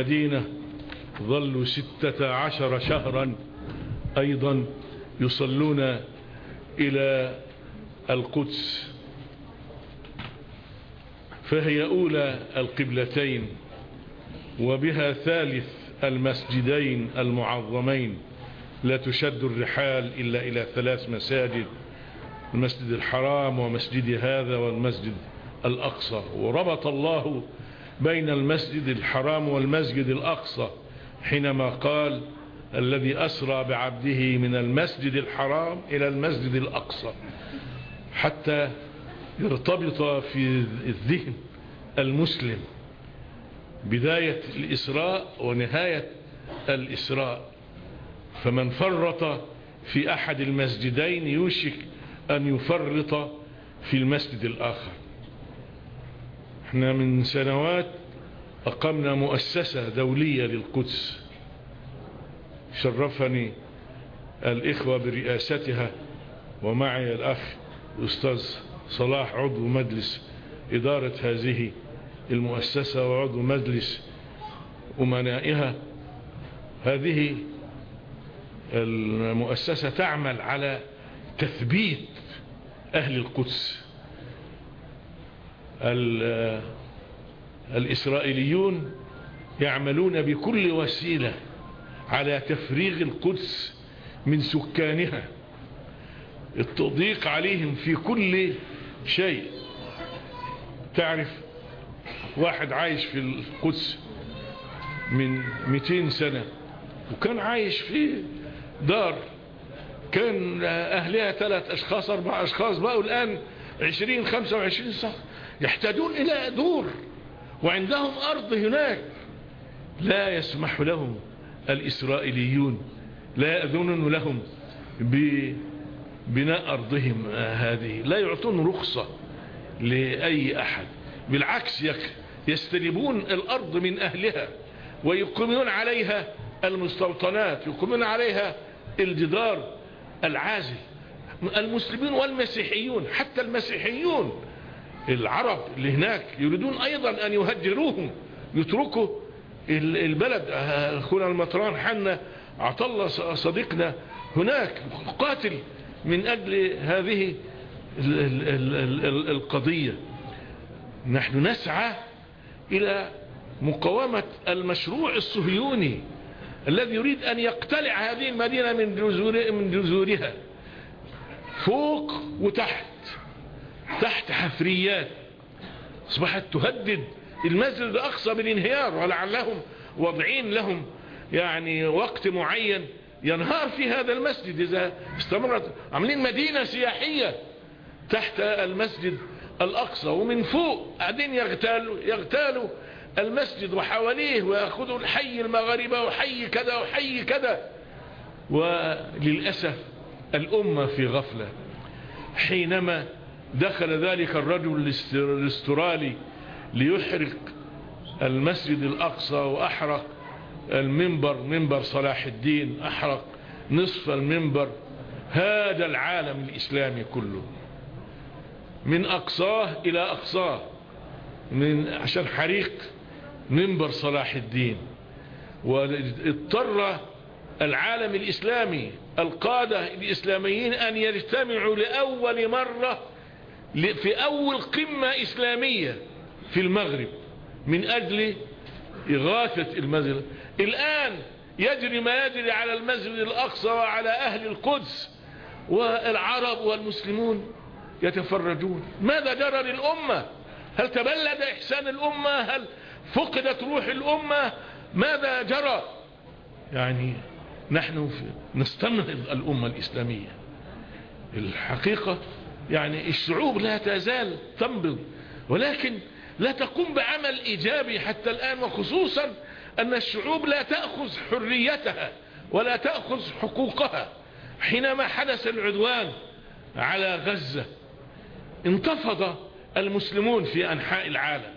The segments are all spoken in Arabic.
المدينة ظلوا ستة عشر شهرا أيضا يصلون إلى القدس. فهي أولى القبلتين وبها ثالث المسجدين المعظمين. لا تشد الرحال إلا إلى ثلاث مساجد المسجد الحرام ومسجد هذا والمسجد الأقصى. وربط الله بين المسجد الحرام والمسجد الأقصى حينما قال الذي أسرى بعبده من المسجد الحرام إلى المسجد الأقصى حتى يرتبط في الذهن المسلم بداية الإسراء ونهاية الإسراء. فمن فرط في أحد المسجدين يوشك أن يفرط في المسجد الآخر. إحنا من سنوات أقمنا مؤسسة دولية للقدس. شرفني الإخوة برئاستها ومعي الأخ الأستاذ صلاح عضو مجلس إدارة هذه المؤسسة وعضو مجلس أمنائها. هذه المؤسسة تعمل على تثبيت أهل القدس. الإسرائيليون يعملون بكل وسيلة على تفريغ القدس من سكانها. التضييق عليهم في كل شيء. تعرف واحد عايش في القدس من 200 سنة وكان عايش في دار كان أهلها ثلاث أشخاص أربع أشخاص بقوا الآن 20 25 سنة. يحتاجون إلى دور وعندهم أرض هناك. لا يسمح لهم الإسرائيليون لا يأذنون لهم ببناء أرضهم هذه. لا يعطون رخصة لأي أحد. بالعكس يستلبون الأرض من أهلها ويقيمون عليها المستوطنات يقيمون عليها الجدار العازل. المسلمين والمسيحيون حتى المسيحيون العرب اللي هناك يريدون أيضا أن يهجروهم يتركوا البلد أخونا المطران حنا عطلة صديقنا هناك قاتل من أجل هذه القضية. نحن نسعى إلى مقاومة المشروع الصهيوني الذي يريد أن يقتلع هذه المدينة من جذورها فوق وتحت. تحت حفريات أصبحت تهدد المسجد الأقصى بالانهيار ولعلهم وضعين لهم يعني وقت معين ينهار في هذا المسجد. إذا استمرت عاملين مدينة سياحية تحت المسجد الأقصى ومن فوق قاعدين يغتالوا يغتالوا المسجد وحواليه ويأخذوا الحي المغاربة وحي كذا وحي كذا. وللأسف الأمة في غفلة. حينما دخل ذلك الرجل الاسترالي ليحرق المسجد الأقصى وأحرق المنبر منبر صلاح الدين أحرق نصف المنبر. هذا العالم الإسلامي كله من أقصاه إلى أقصاه من عشان حريق منبر صلاح الدين. وإضطر العالم الإسلامي القادة الإسلاميين أن يجتمعوا لأول مرة في أول قمة إسلامية في المغرب من أجل إغاثة المسجد. الآن يجري ما يجري على المسجد الأقصى وعلى أهل القدس والعرب والمسلمون يتفرجون. ماذا جرى للأمة؟ هل تبلد إحسان الأمة؟ هل فقدت روح الأمة؟ ماذا جرى؟ يعني نحن نستنهض الأمة الإسلامية. الحقيقة يعني الشعوب لا تزال تنبض ولكن لا تقوم بعمل إيجابي حتى الآن وخصوصا أن الشعوب لا تأخذ حريتها ولا تأخذ حقوقها. حينما حدث العدوان على غزة انتفض المسلمون في أنحاء العالم.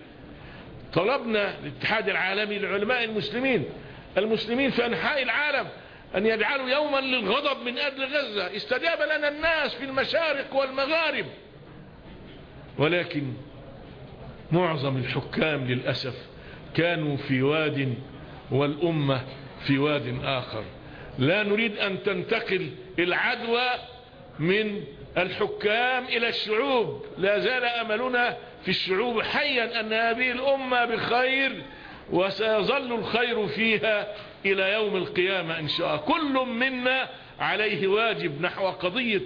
طلبنا الاتحاد العالمي لعلماء المسلمين المسلمين في أنحاء العالم أن يجعلوا يوما للغضب من أجل غزة. استجاب لنا الناس في المشارق والمغارب. ولكن معظم الحكام للأسف كانوا في واد والأمة في واد آخر. لا نريد أن تنتقل العدوى من الحكام إلى الشعوب. لا زال أملنا في الشعوب حيا أن هذه الأمة بخير وسيظل الخير فيها إلى يوم القيامة إن شاء الله. كل منا عليه واجب نحو قضية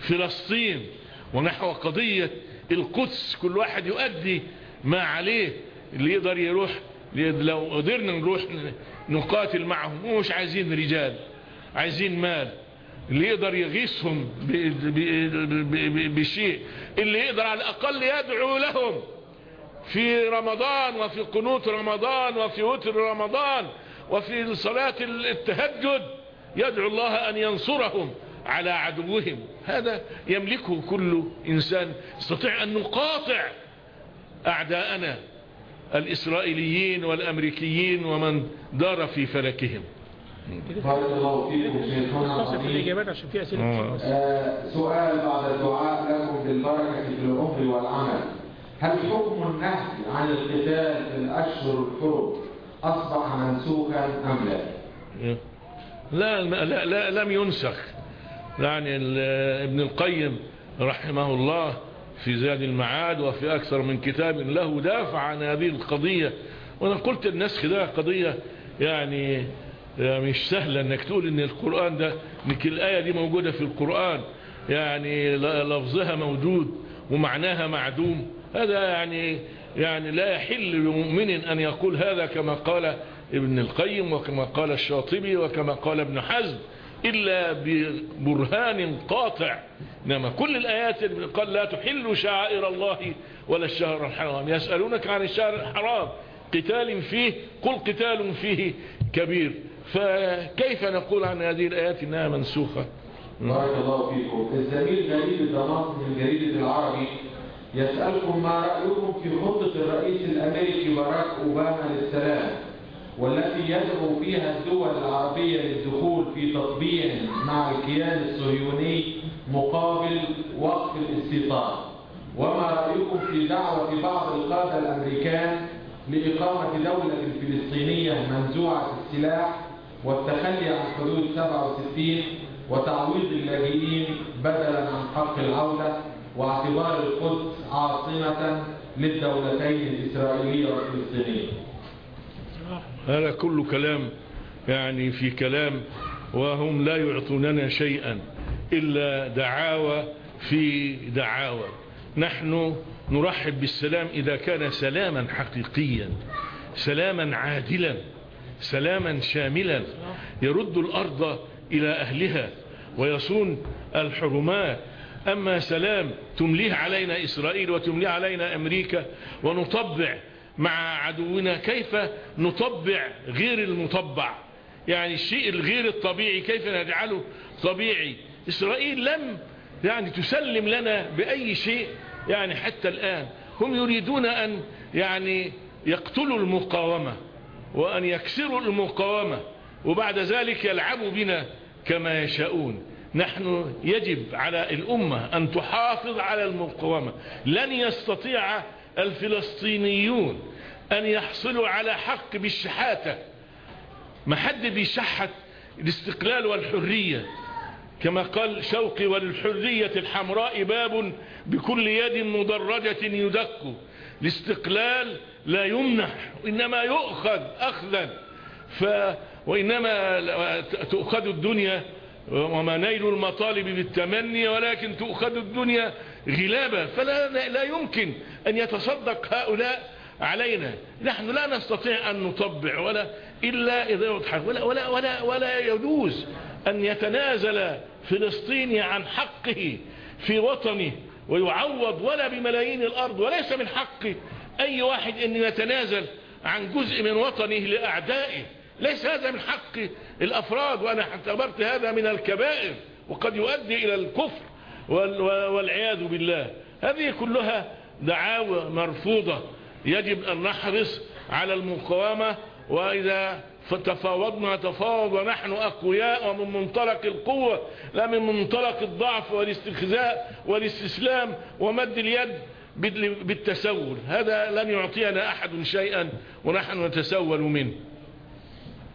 فلسطين ونحو قضية القدس. كل واحد يؤدي ما عليه اللي يقدر يروح لو قدرنا نروح نقاتل معهم. مش عايزين رجال عايزين مال. اللي يقدر يغيثهم بشيء. اللي يقدر على الأقل يدعو لهم في رمضان وفي قنوت رمضان وفي وتر رمضان. وفي صلاة التهجد يدعو الله أن ينصرهم على عدوهم. هذا يملكه كل إنسان. يستطيع أن نقاطع أعداءنا الإسرائيليين والأمريكيين ومن دار في فلكهم. بارك الله فيكم. في. الإجابات عشان في أسئلة سؤال بعد الدعاء لكم بالبركة في العمر والعمل هل حكم النهي عن القتال في الأشهر الحرم أصبح منسوخا أم لا؟ لا, لا, لا لم ينسخ. يعني ابن القيم رحمه الله في زاد المعاد وفي أكثر من كتاب له دافع عن هذه القضية. وأنا قلت النسخ ده قضية يعني يعني مش سهلة إنك تقول إن القرآن ده إنك الآية دي موجودة في القرآن. يعني لفظها موجود ومعناها معدوم. هذا يعني يعني لا يحل لمؤمن أن يقول هذا كما قال ابن القيم وكما قال الشاطبي وكما قال ابن حزم إلا ببرهان قاطع. إنما كل الآيات اللي قال لا تحل شعائر الله ولا الشهر الحرام. يسألونك عن الشهر الحرام. قتال فيه قل قتال فيه كبير. فكيف نقول عن هذه الآيات إنها منسوخة؟ بارك الله فيكم. الزميل جريد الدمار من جريدة العربي يسألكم ما رأيكم في خطة الرئيس الأمريكي باراك أوباما للسلام والتي يدعو فيها الدول العربية للدخول في تطبيع مع الكيان الصهيوني مقابل وقف الاستيطان. وما رأيكم في دعوة بعض القادة الأمريكان لإقامة دولة فلسطينية منزوعة السلاح والتخلي عن حدود 67 وتعويض اللاجئين بدلا عن حق العودة واعتبار القدس عاصمة للدولتين الإسرائيلية والفلسطينية هذا كل كلام يعني في كلام وهم لا يعطوننا شيئا إلا دعاوى في دعاوى. نحن نرحب بالسلام إذا كان سلاما حقيقيا سلاما عادلا سلاما شاملا. يرد الأرض إلى أهلها ويصون الحرمات أما سلام تمليه علينا إسرائيل وتمليه علينا أمريكا ونطبع مع عدونا كيف نطبع غير المطبع؟ يعني الشيء الغير الطبيعي كيف نجعله طبيعي؟ إسرائيل لم يعني تسلم لنا بأي شيء يعني حتى الآن. هم يريدون أن يعني يقتلوا المقاومة وأن يكسروا المقاومة وبعد ذلك يلعبوا بنا كما يشاءون. نحن يجب على الأمة أن تحافظ على المقاومة. لن يستطيع الفلسطينيون أن يحصلوا على حق بالشحاتة. ما حد بيشحت الاستقلال والحرية. كما قال شوقي وللحرية الحمراء باب بكل يد مدرجة يدك. الاستقلال لا يمنح وإنما يؤخذ أخذا. ف وإنما تؤخذ الدنيا وما نيل المطالب بالتمني ولكن تؤخذ الدنيا غلابا. فلا لا يمكن أن يتصدق هؤلاء علينا. نحن لا نستطيع أن نطبع ولا إلا إذا يضحك. ولا, ولا, ولا, ولا يجوز أن يتنازل فلسطيني عن حقه في وطنه ويعوض ولا بملايين الأرض وليس من حق أي واحد أن يتنازل عن جزء من وطنه لأعدائه. ليس هذا من حق الأفراد وأنا اعتبرت هذا من الكبائر وقد يؤدي إلى الكفر والعياذ بالله. هذه كلها دعاوى مرفوضة يجب أن نحرص على المقاومة وإذا فتفاوضنا تفاوض ونحن أقوياء ومن منطلق القوة لا من منطلق الضعف والاستخزاء والاستسلام ومد اليد بالتسول. هذا لن يعطينا أحد شيئا ونحن نتسول منه.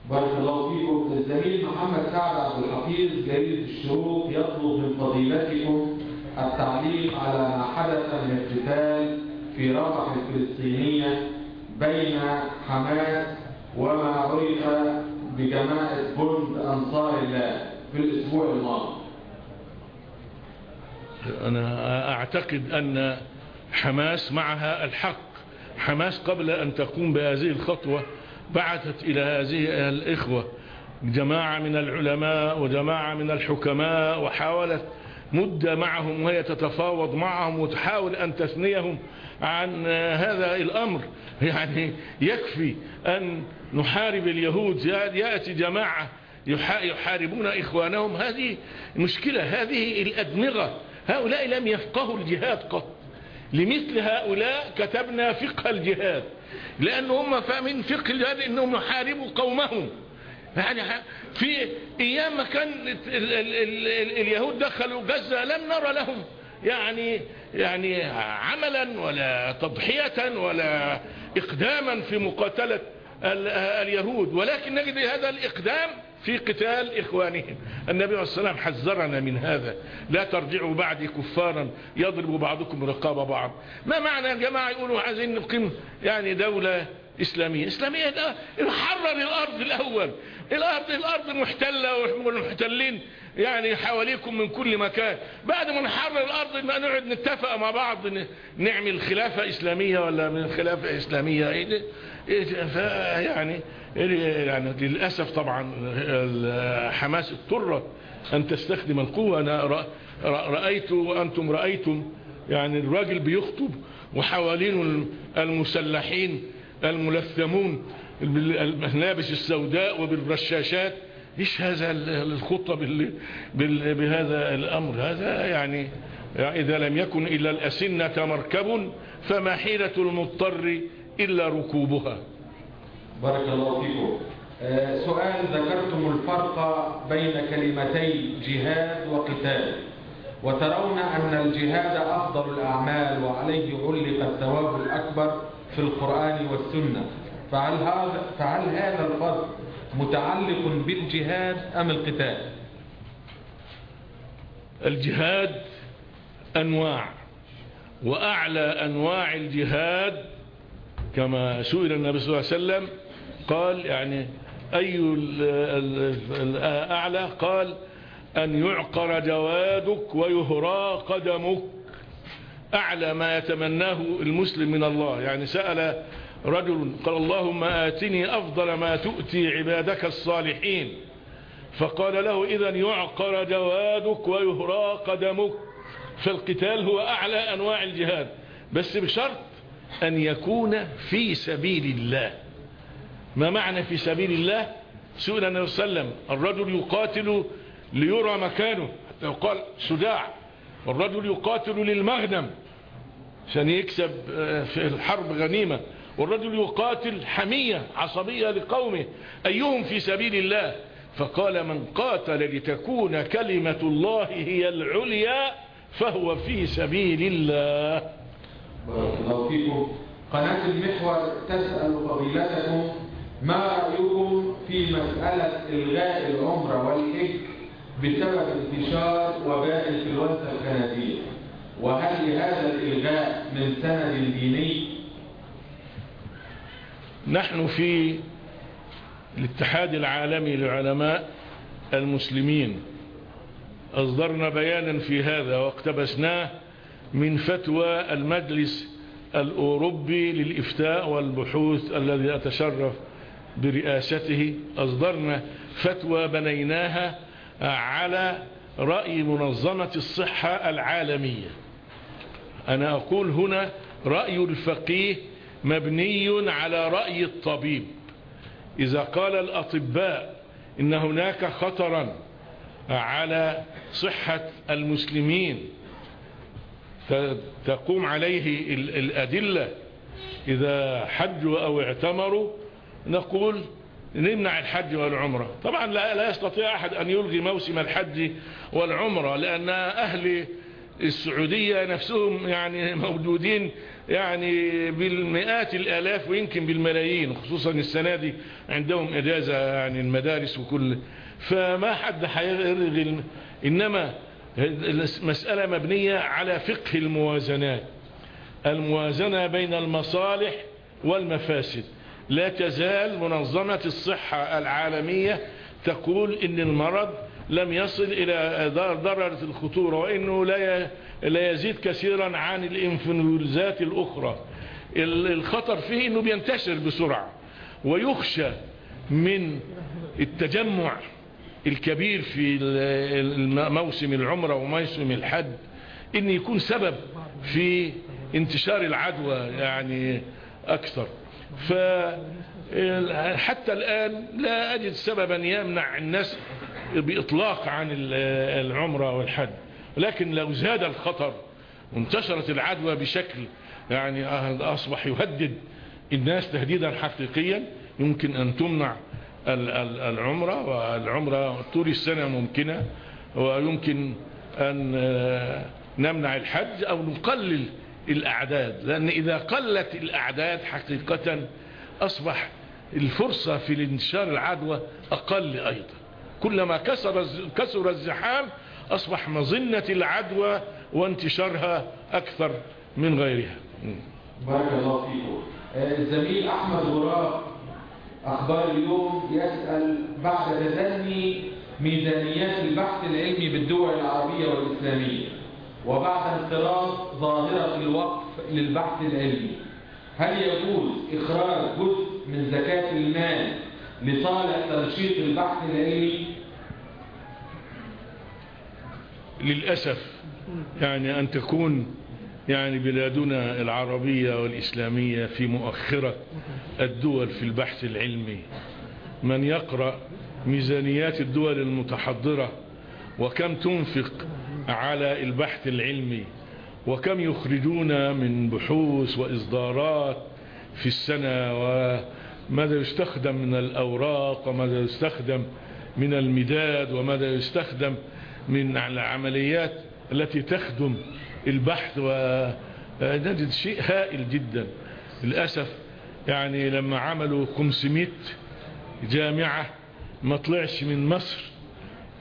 بارك الله فيكم. الزميل محمد سعد عبد الحفيظ جريدة الشروق يطلب من فضيلتكم التعليق على ما حدث من اقتتال في رفح الفلسطينية بين حماس وما عرف بجماعة جند أنصار الله في الأسبوع الماضي. أنا أعتقد أن حماس معها الحق. حماس قبل أن تقوم بهذه الخطوة بعثت إلى هذه الإخوة جماعة من العلماء وجماعة من الحكماء وحاولت مدة معهم وهي تتفاوض معهم وتحاول أن تثنيهم عن هذا الأمر. يعني يكفي أن نحارب اليهود. يأتي جماعة يحاربون إخوانهم. هذه مشكلة. هذه الأدمغة. هؤلاء لم يفقهوا الجهاد قط. لمثل هؤلاء كتبنا فقه الجهاد. لأن هم فاهمين فقه الجهاد أنهم يحاربوا قومهم. يعني في أيام ما كان اليهود دخلوا غزة لم نرى لهم يعني يعني عملا ولا تضحية ولا إقداما في مقاتلة اليهود. ولكن نجد هذا الإقدام في قتال إخوانهم. النبي عليه السلام حذرنا من هذا. لا ترجعوا بعدي كفارا يضرب بعضكم رقاب بعض. ما معنى يا جماعة يقولوا عايزين نقيم يعني دولة إسلامية؟ إسلامية لا نحرر الأرض الأول. الأرض الأرض محتلة والمحتلين يعني حواليكم من كل مكان. بعد ما نحرر الأرض نقعد نتفق مع بعض نعمل خلافة إسلامية ولا من خلافة إسلامية. إيه يعني يعني للأسف طبعا حماس اضطرت أن تستخدم القوة. أنا رأيت وأنتم رأيتم يعني الراجل بيخطب وحوالين المسلحين الملثمون بالملابس السوداء وبالرشاشات. إيش هذا الخطة بهذا الأمر؟ هذا يعني إذا لم يكن إلا الأسنة مركب فما حيلة المضطر إلا ركوبها. بارك الله فيكم. آه سؤال ذكرتم الفرق بين كلمتي جهاد وقتال وترون أن الجهاد أفضل الأعمال وعليه علق الثواب الأكبر في القرآن والسنة. فهل هذا, فهل هذا الفضل متعلق بالجهاد أم القتال؟ الجهاد أنواع وأعلى أنواع الجهاد كما سئل النبي صلى الله عليه وسلم قال يعني أي الأعلى؟ قال أن يعقر جوادك ويهرى قدمك أعلى ما يتمناه المسلم من الله. يعني سأل رجل قال اللهم آتني أفضل ما تؤتي عبادك الصالحين. فقال له إذا يعقر جوادك ويهرى قدمك فالقتال هو أعلى أنواع الجهاد. بس بشرط أن يكون في سبيل الله. ما معنى في سبيل الله؟ سئل النبي صلى الله عليه وسلم الرجل يقاتل ليرى مكانه. حتى يقال شجاع والرجل يقاتل للمغنم. عشان يكسب في الحرب غنيمة. والرجل يقاتل حمية عصبية لقومه. أيهم في سبيل الله؟ فقال من قاتل لتكون كلمة الله هي العليا فهو في سبيل الله. بارك الله فيكم. قناة المحور تسأل فضيلتكم ما رأيكم في مسألة إلغاء العمرة والحج بسبب انتشار وباء الانفلونزا الخنازير وهل لهذا الإلغاء من سند ديني؟ نحن في الاتحاد العالمي للعلماء المسلمين أصدرنا بيانا في هذا واقتبسناه من فتوى المجلس الأوروبي للإفتاء والبحوث الذي أتشرف برئاسته. أصدرنا فتوى بنيناها على رأي منظمة الصحة العالمية. أنا أقول هنا رأي الفقيه مبني على رأي الطبيب. إذا قال الأطباء إن هناك خطرا على صحة المسلمين تقوم عليه الأدلة. إذا حجوا أو اعتمروا نقول نمنع الحج والعمرة. طبعا لا, لا يستطيع أحد أن يلغي موسم الحج والعمرة لأن أهل السعودية نفسهم يعني موجودين يعني بالمئات الآلاف ويمكن بالملايين خصوصا السنة دي عندهم إجازة يعني المدارس وكل. فما حد هيرغي إنما المسألة مبنية على فقه الموازنات. الموازنة بين المصالح والمفاسد. لا تزال منظمة الصحة العالمية تقول إن المرض لم يصل إلى درجة الخطورة وإنه لا لا يزيد كثيرا عن الإنفلونزات الأخرى. الخطر فيه إنه بينتشر بسرعة ويخشى من التجمع الكبير في موسم العمرة وموسم الحج إن يكون سبب في انتشار العدوى يعني أكثر. فحتى الآن لا أجد سببا يمنع الناس بإطلاق عن العمرة والحج لكن لو زاد الخطر وانتشرت العدوى بشكل يعني أصبح يهدد الناس تهديدا حقيقيا يمكن أن تمنع العمرة والعمرة طول السنة ممكنة ويمكن أن نمنع الحج أو نقلل الأعداد لأن إذا قلت الأعداد حقيقة أصبح الفرصة في الانتشار العدوى أقل أيضا. كلما كسر كسر الزحام أصبح مظنة العدوى وانتشارها أكثر من غيرها. بارك الله فيكم. الزميل أحمد غراب أخبار اليوم يسأل بعد تدني ميزانيات البحث العلمي بالدول العربية والإسلامية وبعد انقراض ظاهرة الوقف للبحث العلمي. هل يجوز إخراج جزء من زكاة المال لصالح تنشيط البحث العلمي؟ للأسف يعني أن تكون يعني بلادنا العربية والإسلامية في مؤخرة الدول في البحث العلمي. من يقرأ ميزانيات الدول المتحضرة وكم تنفق على البحث العلمي وكم يخرجون من بحوث وإصدارات في السنة وماذا يستخدم من الأوراق وماذا يستخدم من المداد وماذا يستخدم من العمليات التي تخدم البحث ونجد شيء هائل جدا. للأسف يعني لما عملوا 500 جامعة ما طلعش من مصر.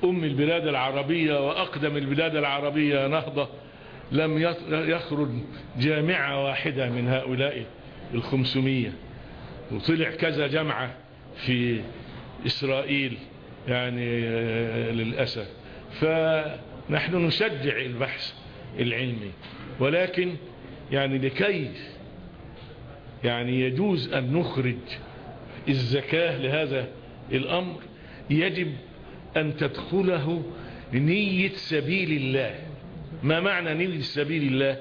أم البلاد العربية وأقدم البلاد العربية نهضة لم يخرج جامعة واحدة من هؤلاء الخمسمية وطلع كذا جامعة في إسرائيل يعني للأسف. فنحن نشجع البحث. العلمي ولكن يعني لكي يعني يجوز أن نخرج الزكاة لهذا الأمر يجب أن تدخله نية سبيل الله. ما معنى نية سبيل الله؟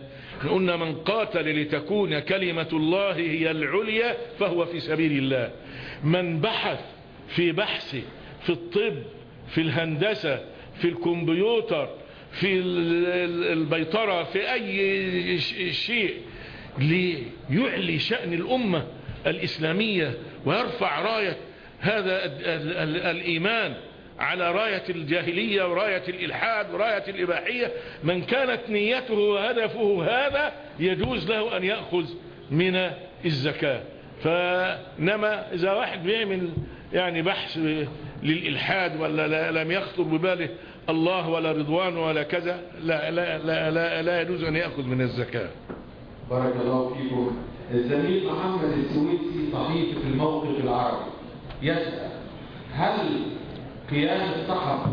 قلنا من قاتل لتكون كلمة الله هي العليا فهو في سبيل الله. من بحث في بحثه في الطب في الهندسة في الكمبيوتر في البيطرة في أي شيء ليعلي شأن الأمة الإسلامية ويرفع راية هذا الإيمان على راية الجاهلية وراية الإلحاد وراية الإباحية. من كانت نيته وهدفه هذا يجوز له أن يأخذ من الزكاة. فإنما إذا واحد بيعمل يعني بحث للإلحاد ولا لم يخطر بباله الله ولا رضوان ولا كذا لا, لا, لا, لا, لا يجوز أن يأخذ من الزكاة. بارك الله فيكم. الزميل محمد السويسي صحيفي في الموقف العربي. يسأل هل قيام الصحفي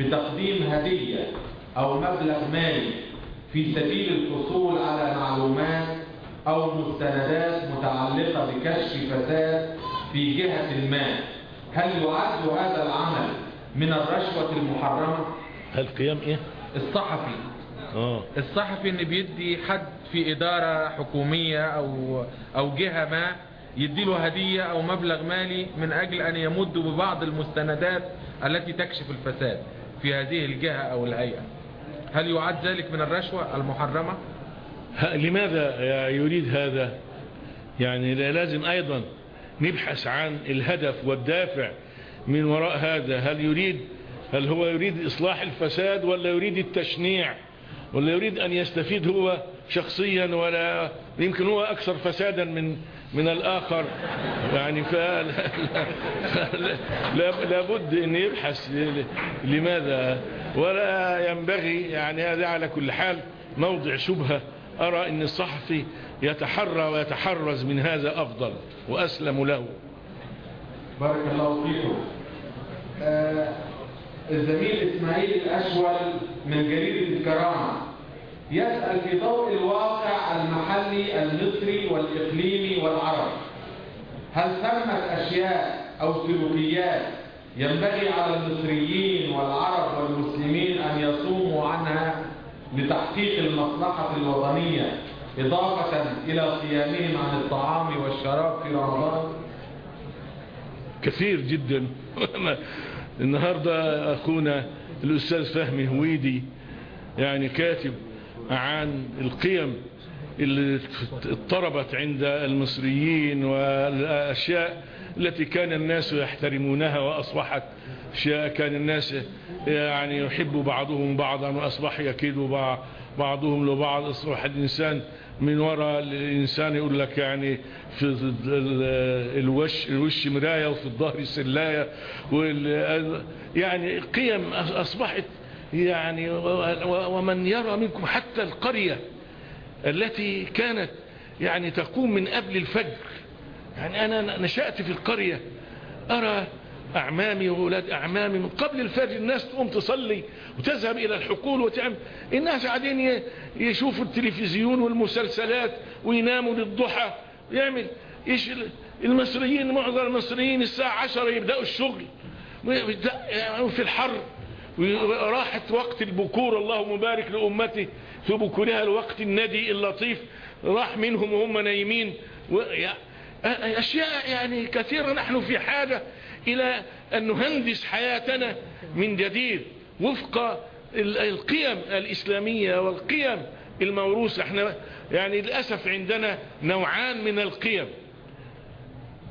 بتقديم هدية أو مبلغ مالي في سبيل الحصول على معلومات أو مستندات متعلقة بكشف فساد في جهة ما؟ هل يعد هذا العمل من الرشوة المحرمة. هل قيام إيه؟ الصحفي. آه. الصحفي ان بيدي حد في إدارة حكومية أو أو جهة ما يديله هدية أو مبلغ مالي من أجل أن يمد ببعض المستندات التي تكشف الفساد في هذه الجهة أو الهيئة. هل يعد ذلك من الرشوة المحرمة؟ لماذا يريد هذا؟ يعني لا- لازم أيضا نبحث عن الهدف والدافع من وراء هذا. هل يريد هل هو يريد إصلاح الفساد ولا يريد التشنيع؟ ولا يريد أن يستفيد هو شخصيا ولا يمكن هو أكثر فسادا من من الآخر؟ يعني لا لابد أن يبحث لماذا؟ ولا ينبغي يعني هذا على كل حال موضع شبهة. أرى أن الصحفي يتحرى ويتحرز من هذا أفضل وأسلم له. بارك الله فيكم. آه الزميل إسماعيل الأشول من جريدة الكرامة يسأل في ضوء الواقع المحلي المصري والإقليمي والعربي. هل ثمت أشياء أو سلوكيات ينبغي على المصريين والعرب والمسلمين أن يصوموا عنها لتحقيق المصلحة الوطنية إضافة إلى صيامهم عن الطعام والشراب في رمضان؟ كثير جدا. النهاردة أخونا الأستاذ فهمي هويدي يعني كاتب عن القيم اللي اضطربت عند المصريين والأشياء التي كان الناس يحترمونها وأصبحت أشياء كان الناس يعني يحب بعضهم بعضا وأصبح يكيد بعضهم لبعض. أصبح الإنسان من وراء الإنسان يقول لك يعني في الوش, الوش مراية وفي الظهر سلاية يعني قيم أصبحت يعني ومن يرى منكم حتى القرية التي كانت يعني تقوم من قبل الفجر. يعني أنا نشأت في القرية. أرى أعمامي وولاد أعمامي من قبل الفجر الناس تقوم تصلي وتذهب إلى الحقول وتعمل. الناس قاعدين يشوفوا التلفزيون والمسلسلات ويناموا للضحى. يعمل. إيش المصريين معظم المصريين الساعة عشرة يبدأوا الشغل. في الحر. وراحت وقت البكور. اللهم بارك لأمتي. في بكورها الوقت الندي اللطيف. راح منهم وهم نايمين. أشياء يعني كثيرة. نحن في حاجة إلى أن نهندس حياتنا من جديد وفق القيم الإسلامية والقيم الموروثة. إحنا يعني للأسف عندنا نوعان من القيم.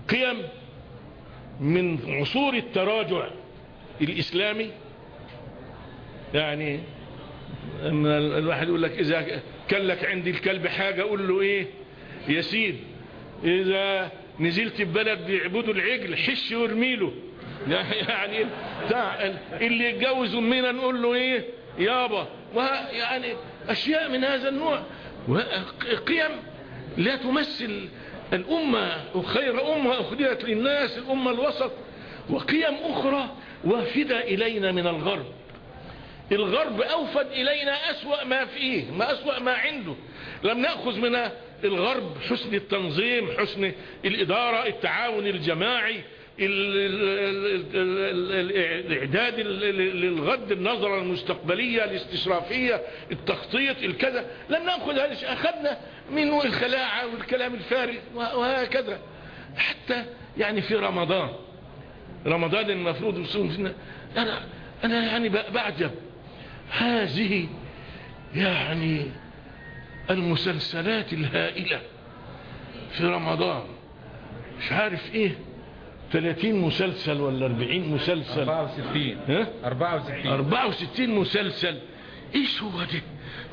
قيم من عصور التراجع الإسلامي. يعني اما الواحد يقول لك إذا كان لك عندي الكلب حاجة أقول له إيه؟ يسيد إذا نزلت ببلد بيعبدوا العجل حش وارميله يعني اللي يتجوز أمنا نقول له إيه؟ يابا. يعني أشياء من هذا النوع. قيم لا تمثل الأمة وخير أمة اخذت للناس الأمة الوسط. وقيم أخرى وافدة إلينا من الغرب. الغرب أوفد إلينا أسوأ ما فيه ما أسوأ ما عنده. لم نأخذ من الغرب حسن التنظيم حسن الإدارة التعاون الجماعي الإعداد للغد النظرة المستقبلية الاستشرافية التخطيط الكذا. لم نأخذ هذا أخذنا منه الخلاعة والكلام الفارغ وهكذا. حتى يعني في رمضان. رمضان المفروض يصوم أنا, أنا يعني بعجب. هذه يعني المسلسلات الهائلة في رمضان. مش عارف إيه. 30 مسلسل ولا 40 مسلسل؟ 64 ها؟ 64 64 مسلسل. إيش هو ده؟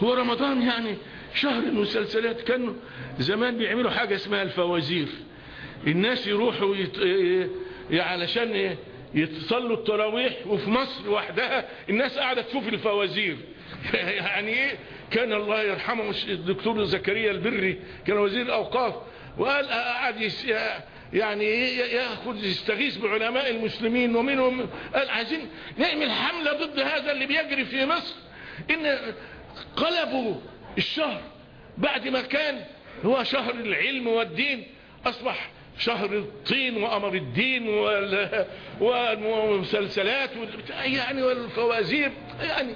هو رمضان يعني شهر المسلسلات. كانوا زمان بيعملوا حاجة اسمها الفوازير. الناس يروحوا يت... ي... علشان يتصلوا التراويح. وفي مصر وحدها الناس قاعدة تشوف الفوازير. يعني إيه؟ كان الله يرحمه الدكتور زكريا البري كان وزير الأوقاف وقال قعد يعني يأخذ يستغيث بعلماء المسلمين ومنهم قال عايزين نعمل حملة ضد هذا اللي بيجري في مصر. إن قلبوا الشهر بعد ما كان هو شهر العلم والدين. أصبح شهر الطين وأمر الدين والمسلسلات يعني والفوازير يعني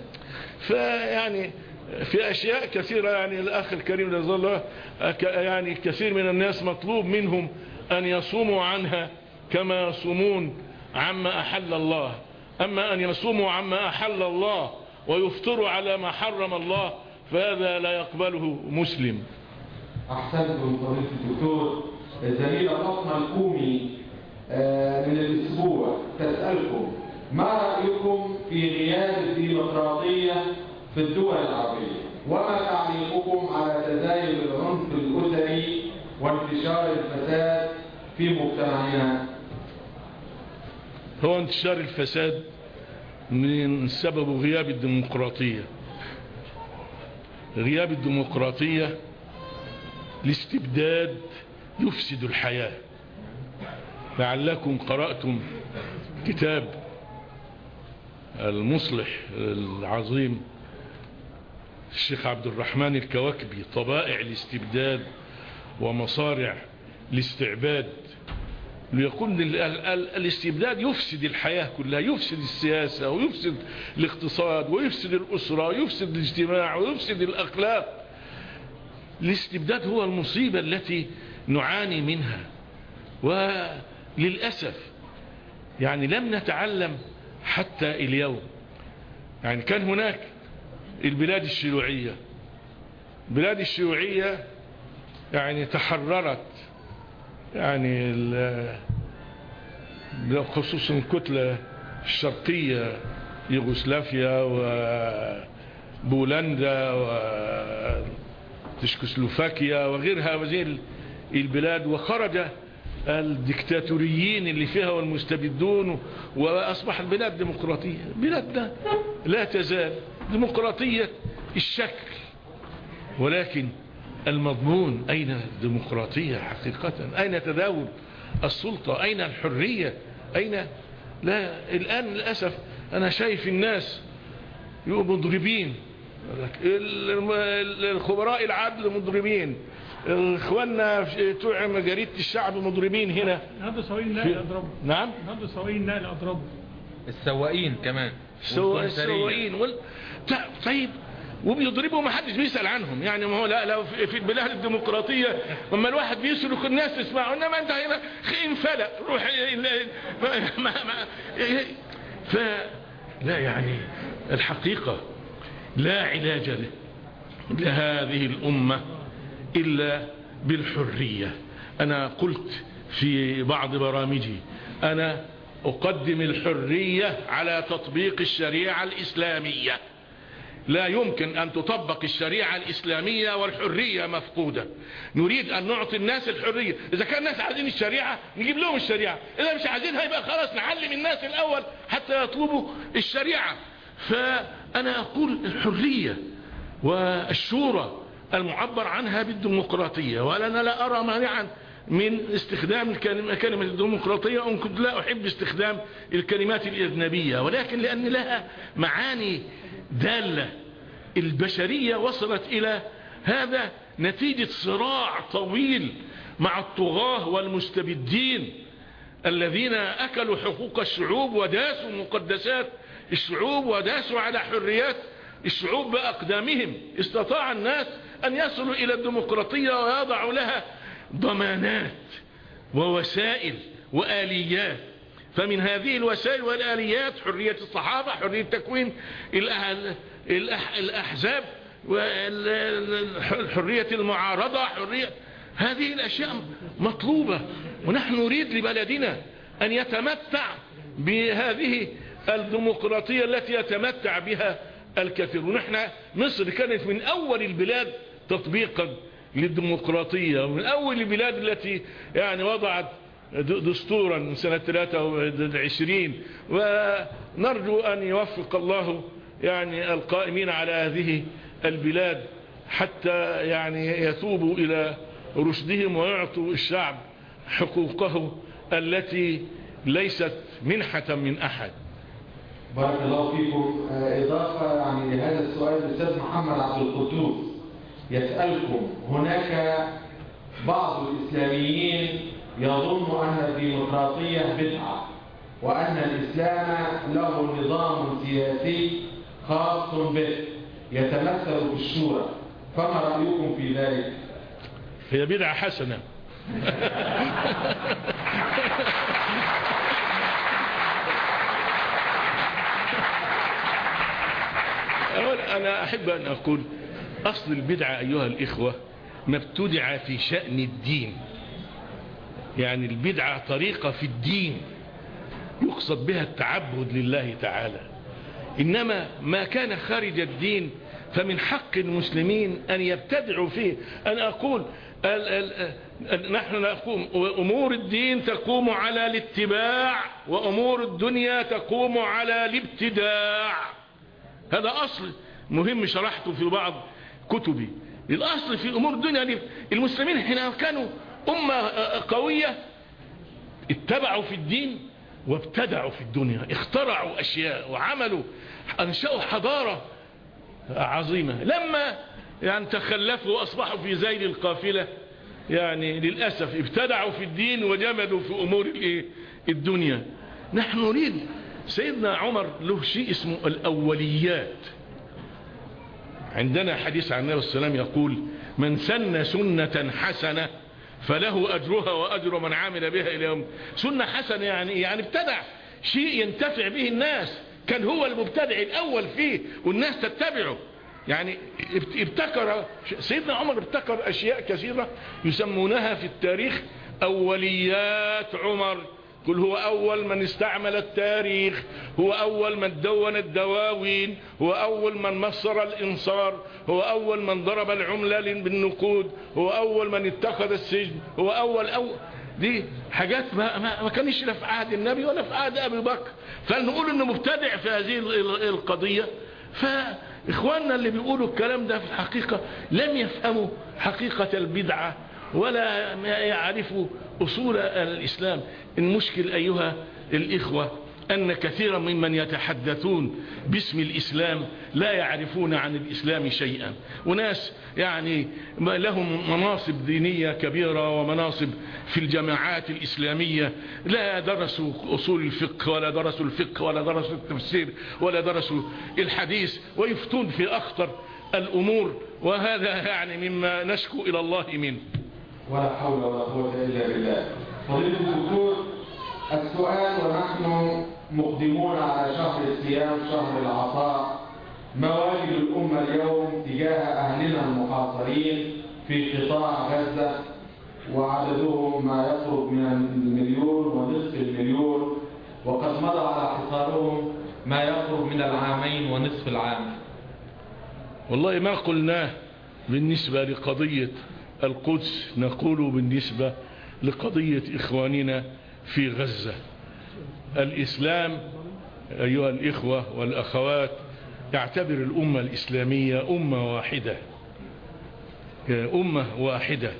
فيعني في أشياء كثيرة يعني الأخ الكريم رضي الله يعني كثير من الناس مطلوب منهم أن يصوموا عنها كما يصومون عما أحل الله. أما أن يصوموا عما أحل الله ويفطروا على ما حرم الله فهذا لا يقبله مسلم. أحسنتم فضيلة الدكتور. الزميلة فاطمة الكومي من الأسبوع تسألكم ما رأيكم في غياب الديمقراطية في الدول العربية؟ وما تعليقكم على تزايد العنف الأسري وانتشار الفساد في مجتمعنا؟ هو انتشار الفساد من سبب غياب الديمقراطية. غياب الديمقراطية الاستبداد يفسد الحياة. لعلكم قرأتم كتاب المصلح العظيم الشيخ عبد الرحمن الكواكبي طبائع الاستبداد ومصارع الاستعباد. ال- الاستبداد يفسد الحياة كلها يفسد السياسة ويفسد الاقتصاد ويفسد الأسرة ويفسد الاجتماع ويفسد الأخلاق. الاستبداد هو المصيبة التي نعاني منها. وللأسف يعني لم نتعلم حتى اليوم. يعني كان هناك البلاد الشيوعية. البلاد الشيوعية يعني تحررت. يعني خصوصا الكتلة الشرقية يوغوسلافيا وبولندا وتشكوسلوفاكيا وغيرها ال- البلاد. وخرج الدكتاتوريين اللي فيها والمستبدون وأصبح البلاد ديمقراطية. بلادنا لا تزال ديمقراطية الشكل. ولكن المضمون أين الديمقراطية حقيقة؟ أين تداول السلطة؟ أين الحرية؟ أين؟ لا الآن للأسف أنا شايف الناس مضربين ال- ال- الخبراء العدل مضربين إخواننا في- بتوع جريدة الشعب مضربين هنا. النهارده سواقين نقل اضربوا نعم؟ النهارده سواقين نقل اضربوا السواقين كمان. السواقين وال... تا- طيب وبيضربوا ما حدش بيسأل عنهم. يعني ما هو لا لو في البلاد الديمقراطية لما الواحد بيسلك الناس تسمعه إنما أنت هنا انفلق روح ما ما ما ف لا يعني الحقيقة لا علاج له. لهذه الأمة إلا بالحرية. أنا قلت في بعض برامجي أنا أقدم الحرية على تطبيق الشريعة الإسلامية. لا يمكن أن تطبق الشريعة الإسلامية والحرية مفقودة. نريد أن نعطي الناس الحرية. إذا كان الناس عايزين الشريعة نجيب لهم الشريعة. إذا مش عايزينها يبقى خلاص نعلم الناس الأول حتى يطلبوا الشريعة. فأنا أقول الحرية والشورى المعبر عنها بالديمقراطية وأنا لا أرى مانعا من استخدام كلمة الديمقراطية وإن كنت لا أحب استخدام الكلمات الأجنبية. ولكن لأن لها معاني دالة البشرية وصلت إلى هذا نتيجة صراع طويل مع الطغاة والمستبدين الذين أكلوا حقوق الشعوب وداسوا مقدسات الشعوب وداسوا على حريات الشعوب بأقدامهم. استطاع الناس أن يصلوا إلى الديمقراطية ويضعوا لها ضمانات ووسائل وآليات. فمن هذه الوسائل والآليات حرية الصحافة حرية تكوين الأحزاب حرية المعارضة حرية هذه الأشياء مطلوبة. ونحن نريد لبلدنا أن يتمتع بهذه الديمقراطية التي يتمتع بها الكثير. ونحن مصر كانت من أول البلاد تطبيقا للديمقراطية. ومن أول البلاد التي يعني وضعت دستورا من سنة 23 ونرجو أن يوفق الله يعني القائمين على هذه البلاد حتى يعني يتوبوا إلى رشدهم ويعطوا الشعب حقوقه التي ليست منحة من أحد. بارك الله فيكم. آه، إضافة يعني لهذا السؤال الأستاذ محمد عبد القدوس. يسألكم هناك بعض الإسلاميين يظن أن الديمقراطية بدعة وأن الإسلام له نظام سياسي خاص به يتمثل بالشورى فما رأيكم في ذلك؟ هي بدعة حسنة أنا أحب أن أقول أصل البدعة أيها الإخوة ما ابتدع في شأن الدين. يعني البدعة طريقة في الدين يقصد بها التعبد لله تعالى. إنما ما كان خارج الدين فمن حق المسلمين أن يبتدعوا فيه. أنا أقول ال ال ال نحن نقوم أمور الدين تقوم على الاتباع وأمور الدنيا تقوم على الابتداع. هذا أصل مهم شرحته في بعض كتبي. الأصل في أمور الدنيا المسلمين حين كانوا أمة قوية اتبعوا في الدين وابتدعوا في الدنيا اخترعوا أشياء وعملوا أنشأوا حضارة عظيمة. لما يعني تخلفوا وأصبحوا في زيل القافلة يعني للأسف ابتدعوا في الدين وجمدوا في أمور الدنيا. نحن نريد سيدنا عمر له شيء اسمه الأوليات. عندنا حديث عن النبي وسلم يقول من سن سنة حسنة فله أجرها وأجر من عامل بها إلى يوم. سنة حسنة يعني يعني ابتدع شيء ينتفع به الناس كان هو المبتدع الأول فيه والناس تتبعه. يعني ابتكر سيدنا عمر ابتكر أشياء كثيرة يسمونها في التاريخ أوليات عمر. قل هو أول من استعمل التاريخ هو أول من دون الدواوين هو أول من مصر الإنصار هو أول من ضرب العملة بالنقود هو أول من اتخذ السجن هو أول أول دي حاجات ما, ما, ما كانش لا في عهد النبي ولا في عهد أبي بكر. فنقول إنه مبتدع في هذه القضية. فإخواننا اللي بيقولوا الكلام ده في الحقيقة لم يفهموا حقيقة البدعة ولا يعرفوا أصول الإسلام. المشكل أيها الإخوة أن كثيرا ممن يتحدثون باسم الإسلام لا يعرفون عن الإسلام شيئا. وناس يعني لهم مناصب دينية كبيرة ومناصب في الجماعات الإسلامية. لا درسوا أصول الفقه ولا درسوا الفقه ولا درسوا التفسير ولا درسوا الحديث ويفتون في أخطر الأمور. وهذا يعني مما نشكو إلى الله منه. ولا حول ولا قوة إلا بالله. فضيلة الدكتور السؤال ونحن مقدمون على شهر الصيام شهر العطاء ما واجب الأمة اليوم تجاه أهلنا المحاصرين في قطاع غزة وعددهم ما يقرب من المليون ونصف المليون وقد مضى على حصارهم ما يقرب من العامين ونصف العام. والله ما قلناه بالنسبة لقضية القدس نقول بالنسبة لقضية إخواننا في غزة. الإسلام أيها الإخوة والأخوات يعتبر الأمة الإسلامية أمة واحدة. أمة واحدة.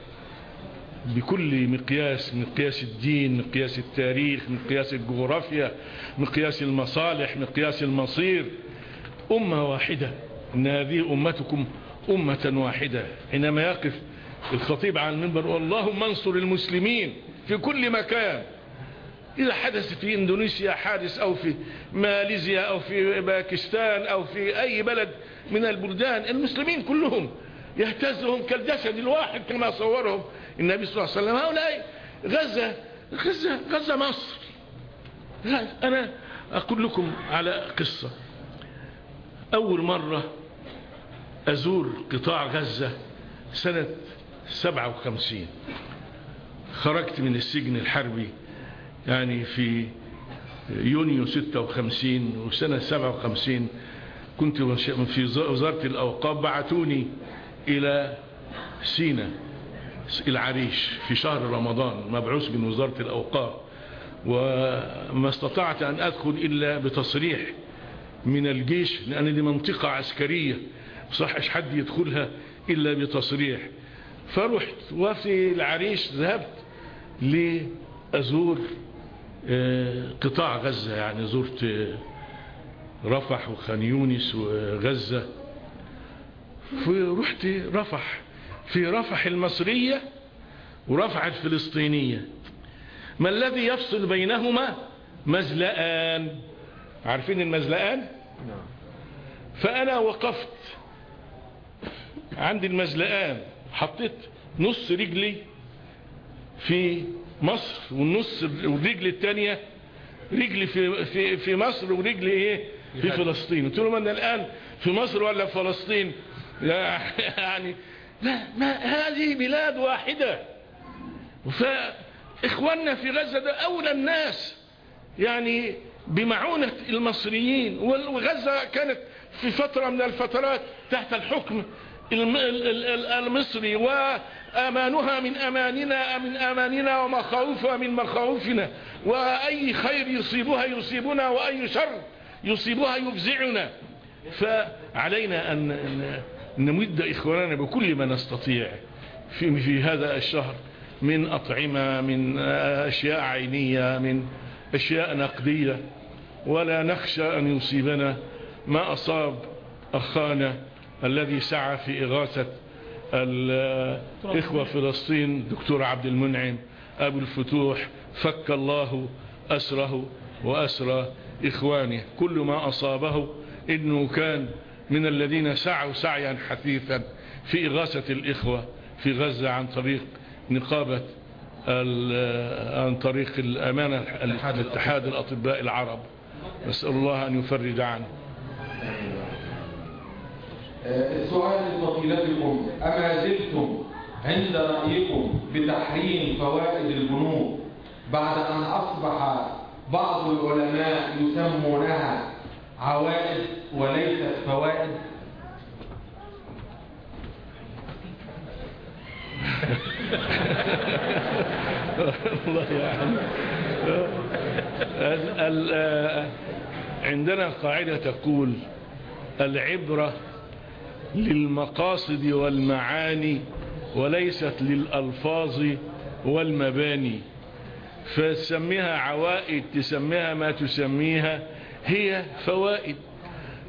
بكل مقياس مقياس الدين مقياس التاريخ مقياس الجغرافيا مقياس المصالح مقياس المصير. أمة واحدة. إن هذه أمتكم أمة واحدة. حينما يقف الخطيب على المنبر اللهم انصر المسلمين في كل مكان. إذا حدث في إندونيسيا حادث أو في ماليزيا أو في باكستان أو في أي بلد من البلدان المسلمين كلهم يهتزهم كالجسد الواحد كما صورهم النبي صلى الله عليه وسلم. هؤلاء غزة غزة غزة مصر. أنا أقول لكم على قصة. أول مرة أزور قطاع غزة سنة 57 خرجت من السجن الحربي يعني في يونيو 56 وسنة 57 كنت في وزارة الأوقاف بعتوني إلى سينا العريش في شهر رمضان مبعوث من وزارة الأوقاف. وما استطعت أن أدخل إلا بتصريح من الجيش لأن دي منطقة عسكرية صحش حد يدخلها إلا بتصريح. فرحت وفي العريش ذهبت لأزور قطاع غزة يعني زرت رفح وخان يونس وغزة. فرحت رفح في رفح المصرية ورفح الفلسطينية. ما الذي يفصل بينهما؟ مزلقان عارفين المزلقان فأنا وقفت عند المزلقان حطيت نص رجلي في مصر والنص والرجل الثانية رجلي في, في, في مصر ورجلي إيه؟ في فلسطين. قلت لهم أنا الآن في مصر ولا في فلسطين؟ يعني لا ما هذه بلاد واحدة. فإخواننا في غزة ده أولى الناس يعني بمعونة المصريين. وغزة كانت في فترة من الفترات تحت الحكم المصري وأمانها من أماننا من أماننا ومخاوفها من مخاوفنا وأي خير يصيبها يصيبنا وأي شر يصيبها يفزعنا. فعلينا أن نمد إخواننا بكل ما نستطيع في, في هذا الشهر من أطعمة من أشياء عينية من أشياء نقدية. ولا نخشى أن يصيبنا ما أصاب أخانا الذي سعى في إغاثة الإخوة فلسطين دكتور عبد المنعم أبو الفتوح فك الله أسره وأسر إخوانه. كل ما أصابه إنه كان من الذين سعوا سعيا حثيثا في إغاثة الإخوة في غزة عن طريق نقابة عن طريق الأمانة الاتحاد الأطباء العرب. نسأل الله أن يفرج عنه. آه، السؤال لفضيلتكم أما زلتم عند رأيكم بتحريم فوائد البنوك بعد أن أصبح بعض العلماء يسمونها عوائد وليست فوائد؟ الله يعني ال- ال- آه، عندنا قاعدة تقول العبرة للمقاصد والمعاني وليست للألفاظ والمباني. فتسميها عوائد تسميها ما تسميها هي فوائد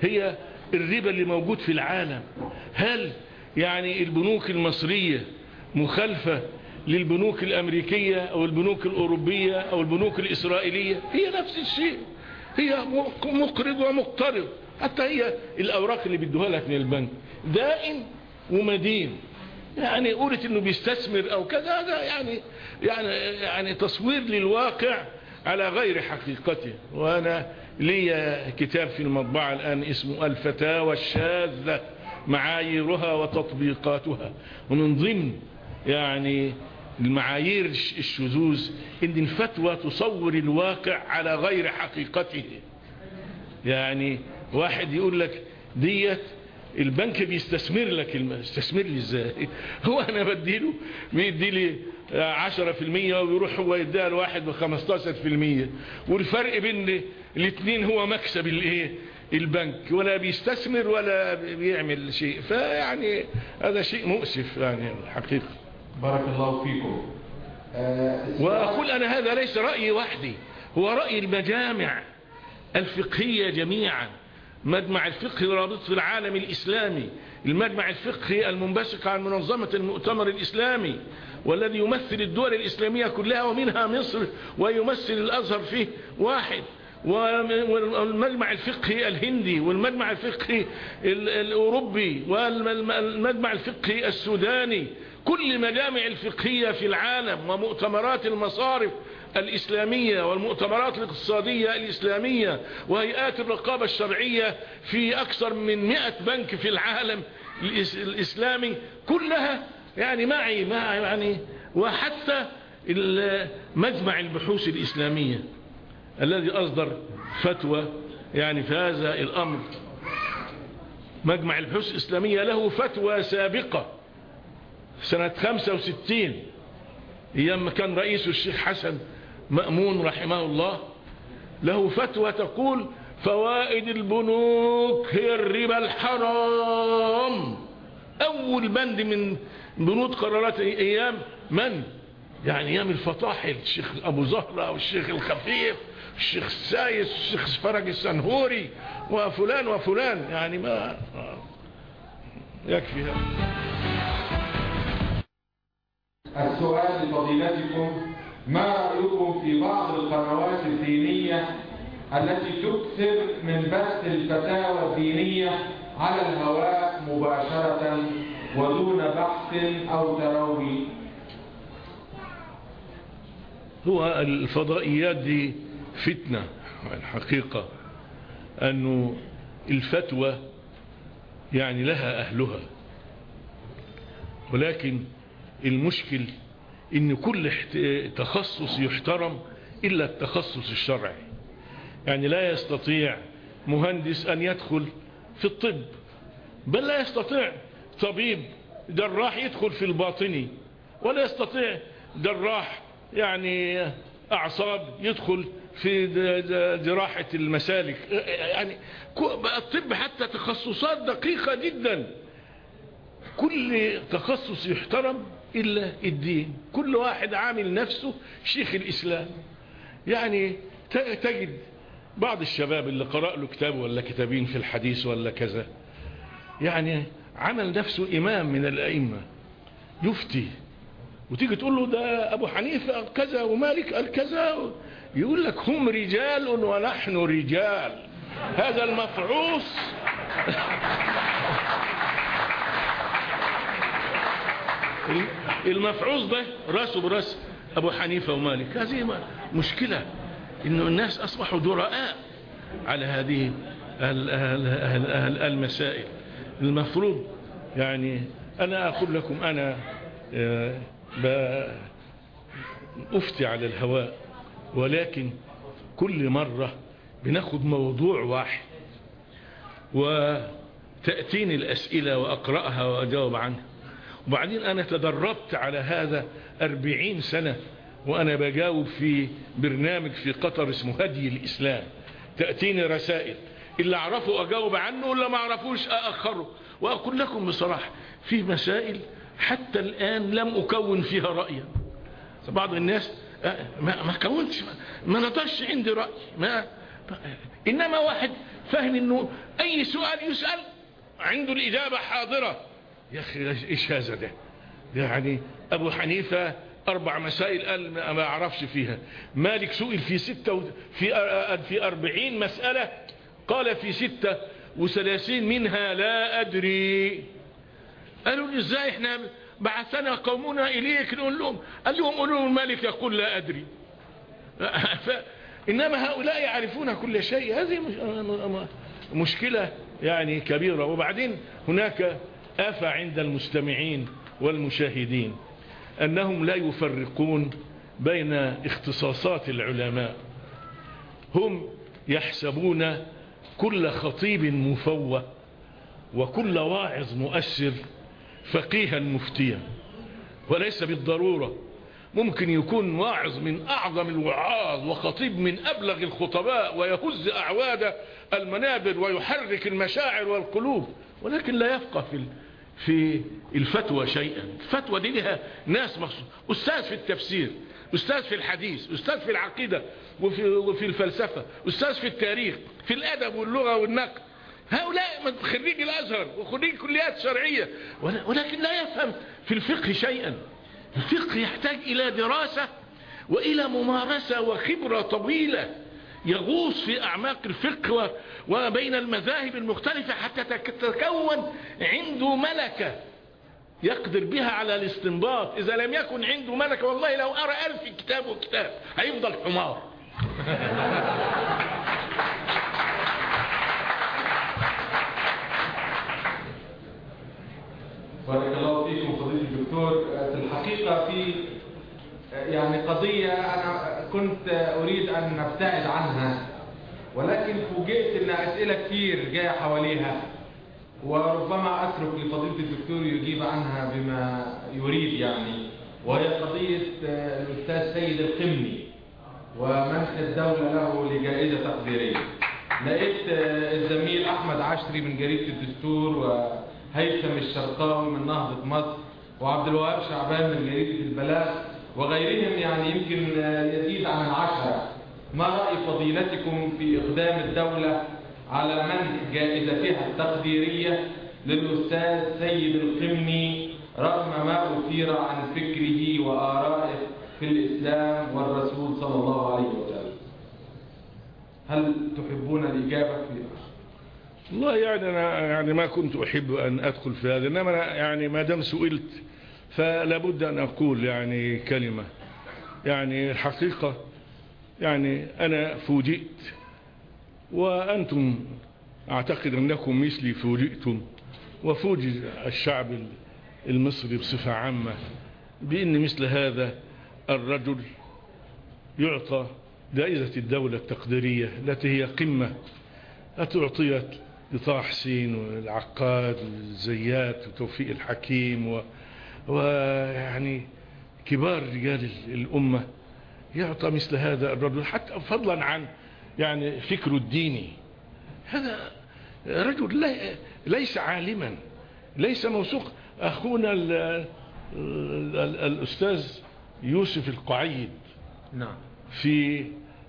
هي الربا اللي موجود في العالم. هل يعني البنوك المصرية مخالفة للبنوك الأمريكية أو البنوك الأوروبية أو البنوك الإسرائيلية؟ هي نفس الشيء هي مقرض ومقترض. حتى هي الأوراق اللي بيدوها لك من البنك. دائن ومدين. يعني قولت إنه بيستثمر أو كذا هذا يعني يعني يعني تصوير للواقع على غير حقيقته. وأنا لي كتاب في المطبعة الآن اسمه الفتاوى الشاذة معاييرها وتطبيقاتها. ومن ضمن يعني المعايير الشذوذ إن الفتوى تصور الواقع على غير حقيقته. يعني واحد يقول لك ديت البنك بيستثمر لك. استثمر لي إزاي؟ هو أنا بديله بيدي لي 10% ويروح هو يديها الواحد ب 15% والفرق بين الاثنين هو مكسب الايه؟ البنك. ولا بيستثمر ولا بيعمل شيء. فيعني هذا شيء مؤسف يعني الحقيقة. بارك الله فيكم. آه، وأقول أنا هذا ليس رأيي وحدي. هو رأي المجامع الفقهية جميعا. مجمع الفقه رابط العالم الإسلامي المجمع الفقهي المنبثق عن منظمة المؤتمر الإسلامي والذي يمثل الدول الإسلامية كلها ومنها مصر ويمثل الأزهر فيه واحد. والمجمع الفقهي الهندي والمجمع الفقهي ال- الأوروبي والمجمع الفقهي السوداني كل مجامع الفقهية في العالم ومؤتمرات المصارف الإسلامية والمؤتمرات الاقتصادية الإسلامية وهيئات الرقابة الشرعية في أكثر من مئة بنك في العالم الإس- الإسلامي كلها يعني معي مع يعني وحتى مجمع البحوث الإسلامية الذي أصدر فتوى يعني في هذا الأمر. مجمع البحوث الإسلامية له فتوى سابقة سنة 65 أيام ما كان رئيسه الشيخ حسن مأمون رحمه الله له فتوى تقول فوائد البنوك هي الربا الحرام. أول بند من بنود قرارات أيام من؟ يعني أيام الفطاحل الشيخ أبو زهرة والشيخ الخفيف الشيخ السايس الشيخ فرج السنهوري وفلان وفلان. يعني ما يكفي هذا. السؤال لفضيلتكم ما رأيكم في بعض القنوات الدينية التي تكثر من بث الفتاوى الدينية على الهواء مباشرة ودون بحث أو تروي هو الفضائيات دي فتنة الحقيقة أنه الفتوى يعني لها أهلها. ولكن المشكل إن كل تخصص يحترم إلا التخصص الشرعي. يعني لا يستطيع مهندس أن يدخل في الطب بل لا يستطيع طبيب جراح يدخل في الباطني ولا يستطيع جراح يعني أعصاب يدخل في جراحة المسالك. يعني الطب حتى تخصصات دقيقة جدا. كل تخصص يحترم إلا الدين. كل واحد عامل نفسه شيخ الإسلام. يعني تجد بعض الشباب اللي قرأ له كتاب ولا كتابين في الحديث ولا كذا يعني عمل نفسه إمام من الأئمة. يفتي. وتيجي تقول له ده أبو حنيفة قال كذا ومالك قال كذا. يقول لك هم رجال ونحن رجال. هذا المفعوص. المفعوص ده راسه برأس أبو حنيفة ومالك. هذه مشكلة إنه الناس أصبحوا دراء على هذه المسائل. المفروض يعني أنا أقول لكم أنا أفتي على الهواء ولكن كل مرة بناخد موضوع واحد وتأتيني الأسئلة وأقرأها وأجاوب عنها. وبعدين أنا تدربت على هذا أربعين سنة وأنا بجاوب في برنامج في قطر اسمه هدي الإسلام. تأتيني رسائل. اللي أعرفه أجاوب عنه ولا ما أعرفوش أأخره. وأقول لكم بصراحة في مسائل حتى الآن لم أكون فيها رأيا. بعض الناس ما, ما كونتش ما نطش عندي رأي. ما إنما واحد فاهم إنه أي سؤال يسأل عنده الإجابة حاضرة. يا أخي إيش هذا ده؟ يعني أبو حنيفة أربع مسائل قال ما أعرفش فيها. مالك سئل في ستة في في أربعين مسألة قال في ستة وثلاثين منها لا أدري. قالوا لي إزاي إحنا بعثنا قومنا إليك؟ نقول لهم قال لهم قولوا لهم الملك يقول لا أدري. إنما هؤلاء يعرفون كل شيء. هذه مشكلة يعني كبيرة. وبعدين هناك آفة عند المستمعين والمشاهدين أنهم لا يفرقون بين اختصاصات العلماء. هم يحسبون كل خطيب مفوه وكل واعظ مؤثر فقيها مفتيا وليس بالضرورة ممكن يكون واعظ من أعظم الوعاظ وخطيب من أبلغ الخطباء ويهز أعواد المنابر ويحرك المشاعر والقلوب ولكن لا يفقه في في الفتوى شيئا. الفتوى دي لها ناس مخصوص. أستاذ في التفسير أستاذ في الحديث أستاذ في العقيدة وفي, وفي الفلسفة أستاذ في التاريخ في الأدب واللغة والنقد. هؤلاء خريج الأزهر وخريج كليات شرعية. ولكن لا يفهم في الفقه شيئا. الفقه يحتاج إلى دراسة وإلى ممارسة وخبرة طويلة. يغوص في أعماق الفقه وبين المذاهب المختلفة حتى تتكون عنده ملكة يقدر بها على الاستنباط. إذا لم يكن عنده ملكة والله لو أرى ألف كتاب وكتاب هيفضل حمار. بارك الله فيكم فضيلة الدكتور. الحقيقة في يعني قضية أنا كنت أريد أن نبتعد عنها ولكن فوجئت أن أسئلة كتير جاية حواليها وربما أترك لفضيلة الدكتور يجيب عنها بما يريد يعني وهي قضية الأستاذ سيد القمني ومنح الدولة له لجائزة تقديرية. لقيت الزميل أحمد عشري من جريدة الدستور وهيثم الشرقاوي من نهضة مصر وعبد الوهاب شعبان من جريدة البلاغ وغيرهم يعني يمكن يزيد عن العشرة. ما رأي فضيلتكم في إقدام الدولة على منح جائزتها التقديرية للأستاذ سيد القمني رغم ما أثير عن فكره وآرائه في الإسلام والرسول صلى الله عليه وسلم؟ هل تحبون الإجابة في والله يعني أنا يعني ما كنت أحب أن أدخل في هذا إنما يعني ما دام سئلت فلا بد أن أقول يعني كلمة. يعني الحقيقة يعني أنا فوجئت وأنتم أعتقد أنكم مثلي فوجئتم وفوجئ الشعب المصري بصفة عامة بأن مثل هذا الرجل يعطى جائزة الدولة التقديرية التي هي قمة أتعطيت لطه حسين والعقاد والزيات وتوفيق الحكيم و... ويعني كبار رجال ال- الأمة يعطى مثل هذا الرجل حتى فضلا عن يعني فكره الديني. هذا رجل لي- ليس عالما ليس موثوق. أخونا ال ال ال الأستاذ يوسف القعيد نعم. في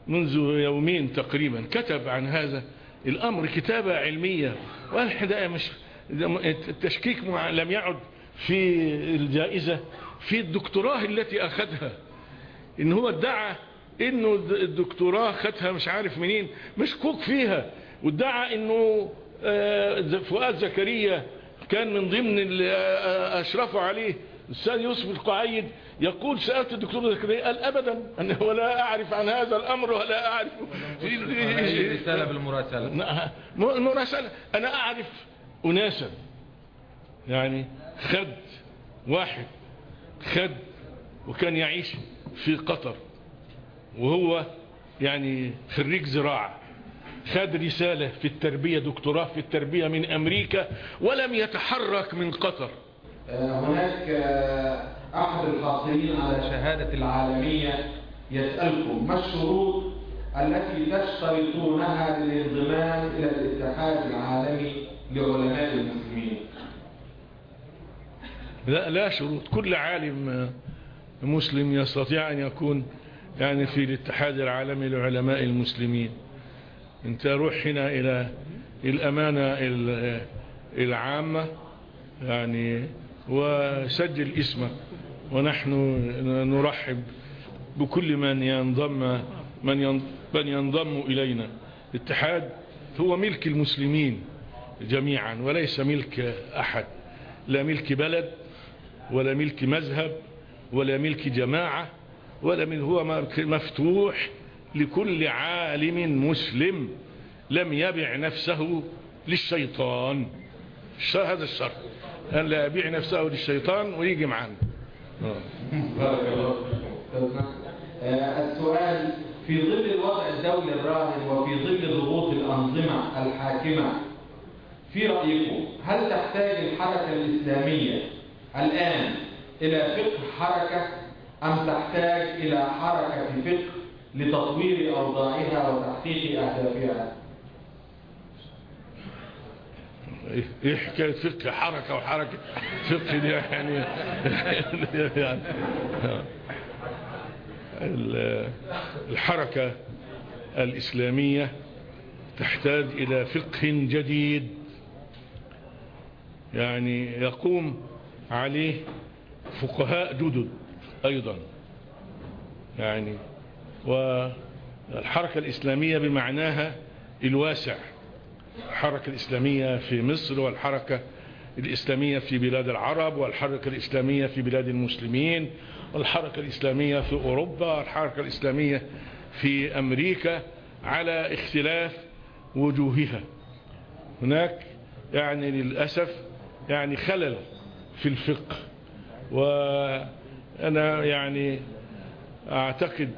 منذ يومين تقريبا كتب عن هذا الأمر كتابة علمية والحداية مش التشكيك لم يعد في الجائزة في الدكتوراه التي أخذها. إن هو ادعى إنه الدكتوراه خدها مش عارف منين مشكوك فيها. وادعى إنه آه، فؤاد زكريا كان من ضمن اللي آه، أشرفوا عليه. الأستاذ يوسف القعيد يقول سألت الدكتور زكريا قال أبدا؟ أنا ولا أعرف عن هذا الأمر ولا أعرف. رسالة بالمراسلة. م- المراسلة. أنا أعرف أناسا. يعني خد واحد خد وكان يعيش في قطر وهو يعني خريج زراعة خد رسالة في التربية دكتوراه في التربية من أمريكا ولم يتحرك من قطر. آه، هناك آه، أحد الحاصلين على شهادة العالمية يسألكم ما الشروط التي تشترطونها للانضمام إلى الاتحاد العالمي لعلماء المسلمين؟ لا, لا شروط. كل عالم مسلم يستطيع أن يكون يعني في الاتحاد العالمي لعلماء المسلمين. أنت روح هنا إلى الأمانة ال- العامة يعني وسجل اسمك ونحن نرحب بكل من ينضم من من ينضم إلينا. الاتحاد هو ملك المسلمين جميعا وليس ملك أحد. لا ملك بلد ولا ملك مذهب ولا ملك جماعة ولا من هو مفتوح لكل عالم مسلم لم يبع نفسه للشيطان هذا الشرط أن لا يبيع نفسه للشيطان ويجي معنا. بارك الله. آه، السؤال في ظل الوضع الدولي الراهن وفي ظل ضغوط الأنظمة الحاكمة في رأيكم هل تحتاج الحركة الإسلامية الآن إلى فقه حركة أم تحتاج إلى حركة فقه لتطوير أوضاعها وتحقيق أهدافها؟ إيه حكاية فقه حركة وحركة فقه دي يعني يعني ال- الحركة الإسلامية تحتاج إلى فقه جديد يعني يقوم عليه فقهاء جدد أيضا. يعني والحركة الإسلامية بمعناها الواسع. الحركة الإسلامية في مصر والحركة الإسلامية في بلاد العرب والحركة الإسلامية في بلاد المسلمين والحركة الإسلامية في أوروبا والحركة الإسلامية في أمريكا على اختلاف وجوهها. هناك يعني للأسف يعني خلل في الفقه. وأنا يعني أعتقد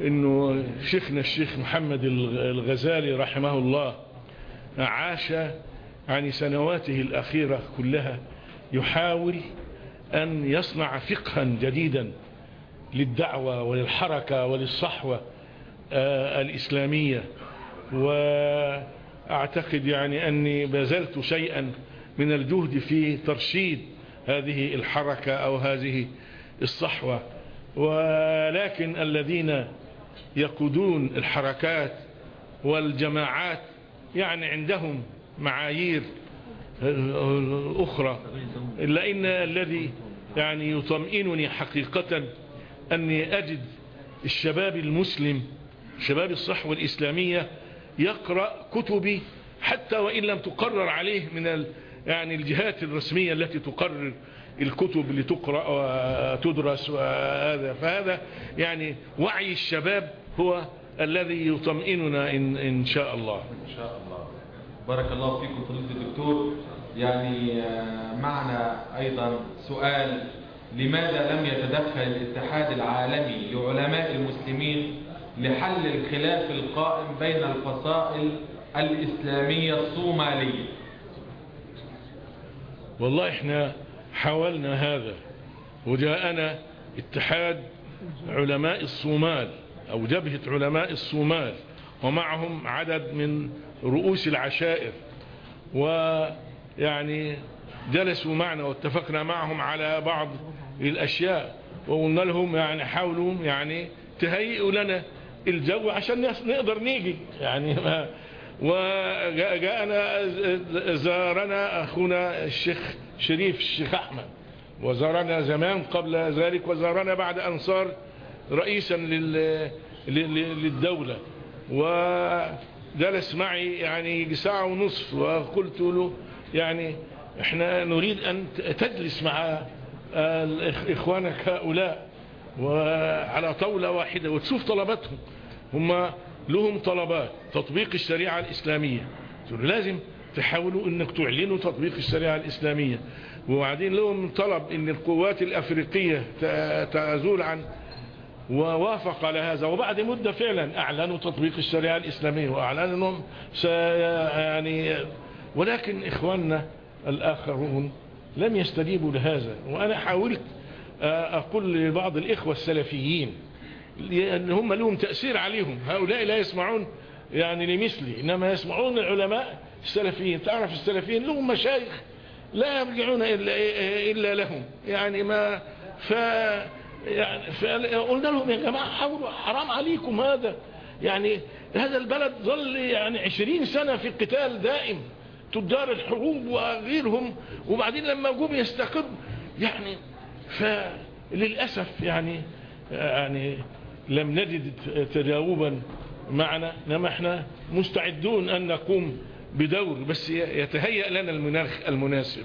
إنه شيخنا الشيخ محمد الغزالي رحمه الله عاش يعني سنواته الأخيرة كلها يحاول أن يصنع فقها جديدا للدعوة وللحركة وللصحوة آه، الإسلامية. وأعتقد يعني أني بذلت شيئا من الجهد في ترشيد هذه الحركة أو هذه الصحوة. ولكن الذين يقودون الحركات والجماعات يعني عندهم معايير أخرى. إلا إن الذي يعني يطمئنني حقيقة أني أجد الشباب المسلم شباب الصحوة الإسلامية يقرأ كتبي حتى وإن لم تقرر عليه من يعني الجهات الرسمية التي تقرر الكتب اللي تقرأ وتدرس وهذا فهذا يعني وعي الشباب هو الذي يطمئننا إن, إن شاء الله. إن شاء الله. بارك الله فيكم فضيلة الدكتور. يعني آه، معنا أيضا سؤال لماذا لم يتدخل الاتحاد العالمي لعلماء المسلمين لحل الخلاف القائم بين الفصائل الإسلامية الصومالية؟ والله إحنا حاولنا هذا. وجاءنا اتحاد علماء الصومال أو جبهة علماء الصومال ومعهم عدد من رؤوس العشائر. ويعني جلسوا معنا واتفقنا معهم على بعض الأشياء. وقلنا لهم يعني حاولوا يعني تهيئوا لنا الجو عشان نقدر نيجي. يعني ما وجاءنا زارنا أخونا الشيخ شريف الشيخ أحمد. وزارنا زمان قبل ذلك وزارنا بعد أن صار رئيسا للدولة. وجلس معي يعني ساعة ونصف وقلت له يعني إحنا نريد أن تجلس مع إخوانك هؤلاء وعلى طاولة واحدة وتشوف طلباتهم. هم لهم طلبات تطبيق الشريعة الإسلامية. لازم تحاولوا إنك تعلنوا تطبيق الشريعة الإسلامية. وبعدين لهم طلب إن القوات الأفريقية تزول عن ووافق على هذا. وبعد مدة فعلا أعلنوا تطبيق الشريعة الإسلامية واعلنوا إنهم يعني ولكن إخواننا الآخرون لم يستجيبوا لهذا. وأنا حاولت أقول لبعض الإخوة السلفيين لأن هم لهم تأثير عليهم. هؤلاء لا يسمعون يعني لمثلي إنما يسمعون العلماء السلفيين. تعرف السلفيين لهم مشايخ لا يرجعون إلا, إلا لهم. يعني ما ف يعني فقلنا لهم يا جماعة حاولوا حرام عليكم هذا. يعني هذا البلد ظل يعني عشرين سنة في قتال دائم. تجار الحروب وغيرهم. وبعدين لما جم يستقر يعني فللأسف يعني يعني لم نجد تجاوبا معنا انما إحنا مستعدون أن نقوم بدور بس يتهيأ لنا المناخ المناسب.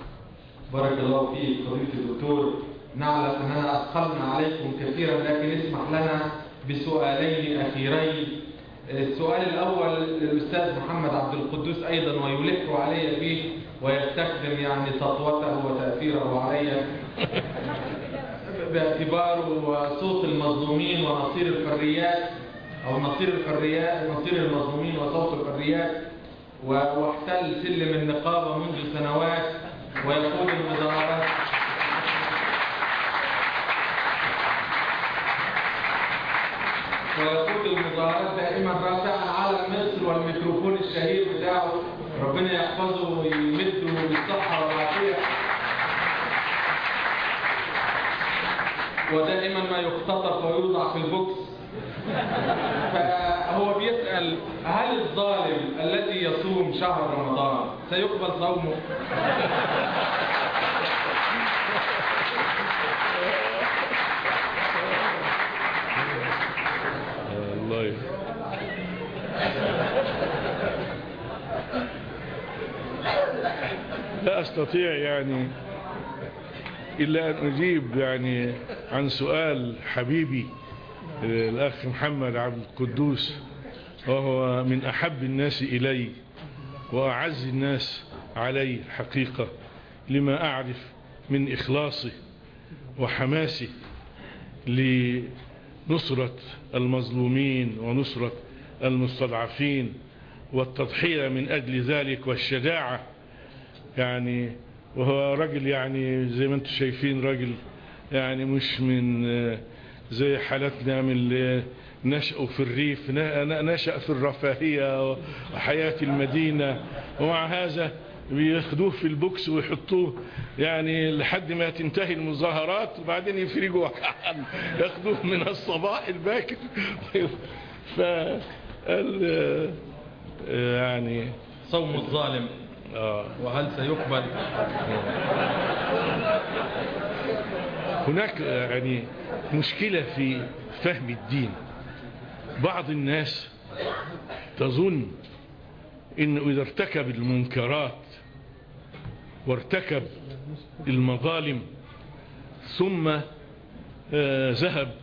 بارك الله فيك فضيلة الدكتور. نعلم أننا أثقلنا عليكم كثيرا لكن اسمح لنا بسؤالين أخيرين. السؤال الأول للأستاذ محمد عبد القدوس أيضا ويلح علي فيه ويستخدم يعني سطوته وتأثيره علي. باعتباره صوت المظلومين ونصير الحريات أو نصير الحريات نصير المظلومين وصوت الحريات. واحتل سلم النقابة منذ سنوات ويقود المظاهرات ويقود المظاهرات دائما رافعا على مصر والميكروفون الشهير بتاعه. ربنا يحفظه ويمده بالصحة والعافية. ودائما ما يختطف ويوضع في البوكس. فهو بيسأل هل الظالم الذي يصوم شهر رمضان سيقبل صومه؟ لا أستطيع يعني. إلا أن أجيب يعني عن سؤال حبيبي الأخ محمد عبد القدوس وهو من أحب الناس إلي وأعز الناس علي حقيقة لما أعرف من إخلاصه وحماسه لنصرة المظلومين ونصرة المستضعفين والتضحية من أجل ذلك والشجاعة يعني وهو راجل يعني زي ما أنتم شايفين راجل يعني مش من زي حالتنا من نشأوا في الريف نشأ في الرفاهية وحياة المدينة. ومع هذا بياخدوه في البوكس ويحطوه يعني لحد ما تنتهي المظاهرات وبعدين يفرجوا ياخدوه من الصباح الباكر. ف يعني صوم الظالم. آه وهل سيقبل؟ هناك يعني مشكلة في فهم الدين. بعض الناس تظن إنه إذا ارتكب المنكرات وارتكب المظالم ثم آه ذهب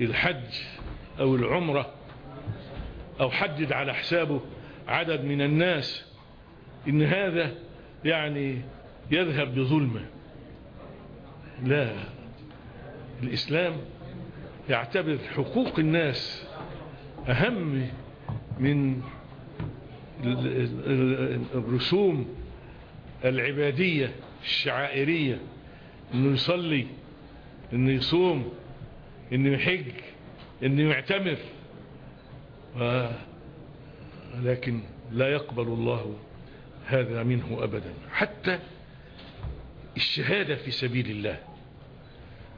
الحج أو العمرة أو حدد على حسابه عدد من الناس إن هذا يعني يذهب بظلمة. لا الإسلام يعتبر حقوق الناس أهم من ال- ال- ال- الرسوم العبادية الشعائرية. إنه يصلي إنه يصوم إنه يحج إنه يعتمر. لكن لا يقبل الله هذا منه ابدا. حتى الشهادة في سبيل الله.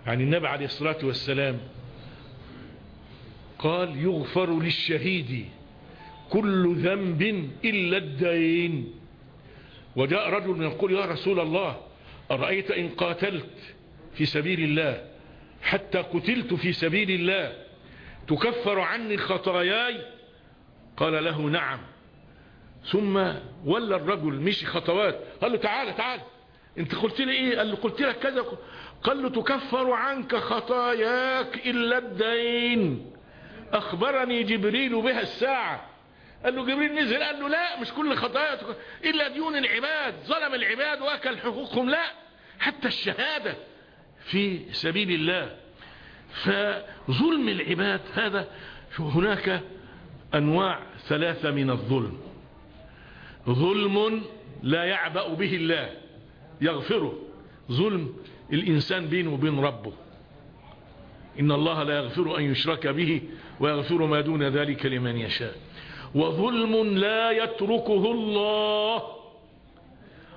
يعني النبي عليه الصلاة والسلام قال يغفر للشهيد كل ذنب إلا الدين. وجاء رجل يقول يا رسول الله أرأيت إن قاتلت في سبيل الله؟ حتى قتلت في سبيل الله. تكفر عني خطاياي؟ قال له نعم. ثم ولى الرجل مشي خطوات. قال له تعالى تعالى انت قلت لي إيه؟ قال له قلت لك كذا. قال له تكفر عنك خطاياك إلا الدين. أخبرني جبريل بها الساعة. قال له جبريل نزل. قال له لا مش كل خطايا إلا ديون العباد. ظلم العباد وأكل حقوقهم. لا حتى الشهادة في سبيل الله. فظلم العباد هذا. هناك أنواع ثلاثة من الظلم. ظلم لا يعبأ به الله. يغفره. ظلم الإنسان بينه وبين ربه. إن الله لا يغفر أن يشرك به ويغفر ما دون ذلك لمن يشاء. وظلم لا يتركه الله.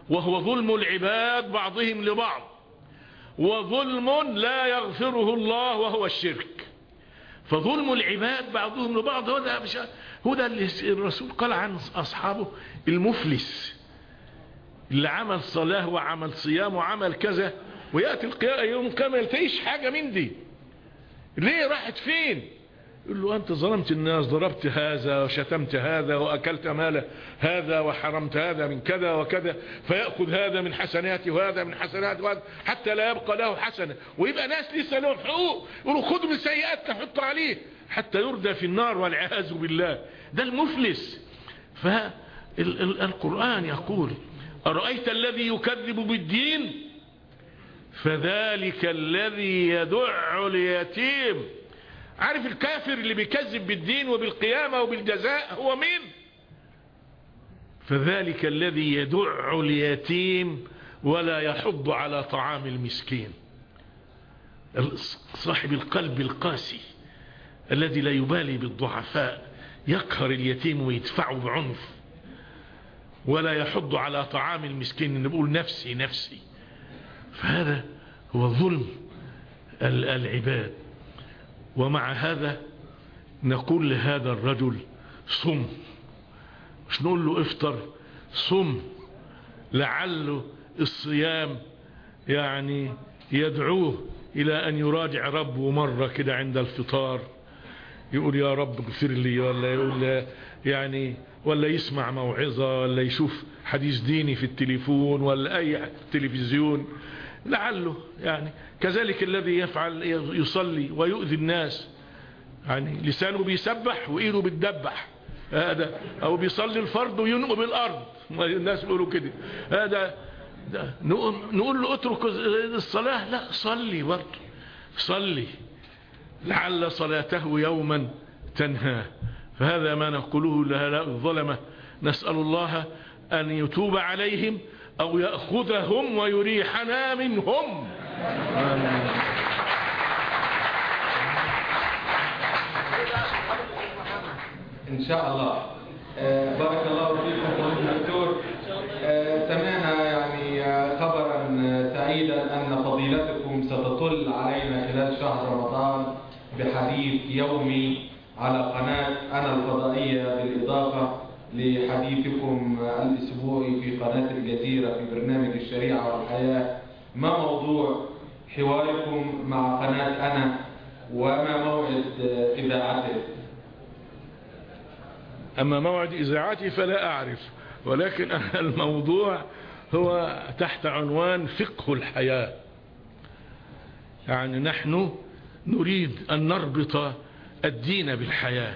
وهو ظلم العباد بعضهم لبعض. وظلم لا يغفره الله وهو الشرك. فظلم العباد بعضهم لبعض. هو ده, هو ده اللي الرسول قال عن أصحابه المفلس. اللي عمل صلاة وعمل صيام وعمل كذا ويأتي القيامة يوم كما يلتقيش حاجة من دي. ليه راحت فين؟ يقول له أنت ظلمت الناس ضربت هذا وشتمت هذا وأكلت مال هذا وحرمت هذا من كذا وكذا فيأخذ هذا من حسناته وهذا من حسناته وهذا حتى لا يبقى له حسنة. ويبقى ناس لسه لهم حقوق يقولوا خذوا من سيئات نحط عليه. حتى يردى في النار والعياذ بالله. ده المفلس. فالقرآن يقول أرأيت الذي يكذب بالدين؟ فذلك الذي يدع اليتيم. عارف الكافر اللي بيكذب بالدين وبالقيامة وبالجزاء هو مين؟ فذلك الذي يدع اليتيم ولا يحض على طعام المسكين. صاحب القلب القاسي الذي لا يبالي بالضعفاء يقهر اليتيم ويدفعه بعنف ولا يحض على طعام المسكين. نقول نفسي نفسي. فهذا هو ظلم العباد. ومع هذا نقول لهذا الرجل صم. مش نقول له افطر صم. لعله الصيام يعني يدعوه إلى أن يراجع ربه مرة كده عند الفطار. يقول يا رب اغفر لي ولا يقول يعني ولا يسمع موعظة ولا يشوف حديث ديني في التليفون ولا أي تلفزيون لعله يعني كذلك الذي يفعل يصلي ويؤذي الناس يعني لسانه بيسبح وإيده بتدبح. هذا أو بيصلي الفرض وينقب الأرض الناس بيقولوا كده. هذا نقول له اترك الصلاة؟ لا صلي برضه. صلي. لعل صلاته يوما تنهى. فهذا ما نقوله لهؤلاء الظلمة. نسأل الله أن يتوب عليهم أو يأخذهم ويريحنا منهم. إن شاء الله. آه بارك الله فيكم الدكتور آه سمعنا يعني آه خبرا سعيدا أن فضيلتكم ستطل علينا خلال شهر رمضان بحديث يومي على قناة أنا الفضائية بالإضافة. لحديثكم الأسبوعي في قناة الجزيرة في برنامج الشريعة والحياة. ما موضوع حواركم مع قناة أنا؟ وما موعد إذاعته؟ أما موعد إذاعتي فلا أعرف ولكن الموضوع هو تحت عنوان فقه الحياة. يعني نحن نريد أن نربط الدين بالحياة.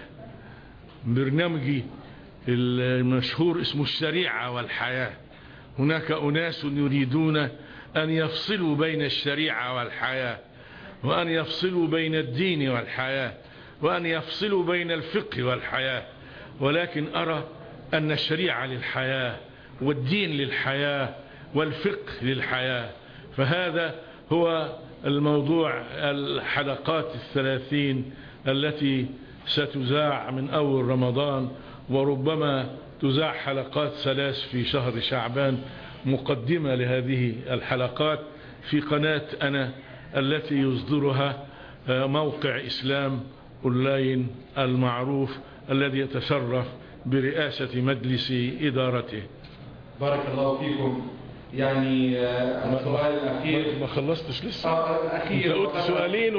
برنامجي المشهور اسمه الشريعة والحياة. هناك أناس يريدون أن يفصلوا بين الشريعة والحياة وأن يفصلوا بين الدين والحياة وأن يفصلوا بين الفقه والحياة. ولكن أرى أن الشريعة للحياة والدين للحياة والفقه للحياة. فهذا هو الموضوع الحلقات الثلاثين التي ستذاع من أول رمضان. وربما تذاع حلقات ثلاث في شهر شعبان مقدمة لهذه الحلقات في قناة أنا التي يصدرها موقع إسلام أونلاين المعروف الذي يتشرف برئاسة مجلس إدارته. بارك الله فيكم. يعني آه، السؤال الأخير ما خلصتش لسه؟ آه، انت الأخير قلت سؤالين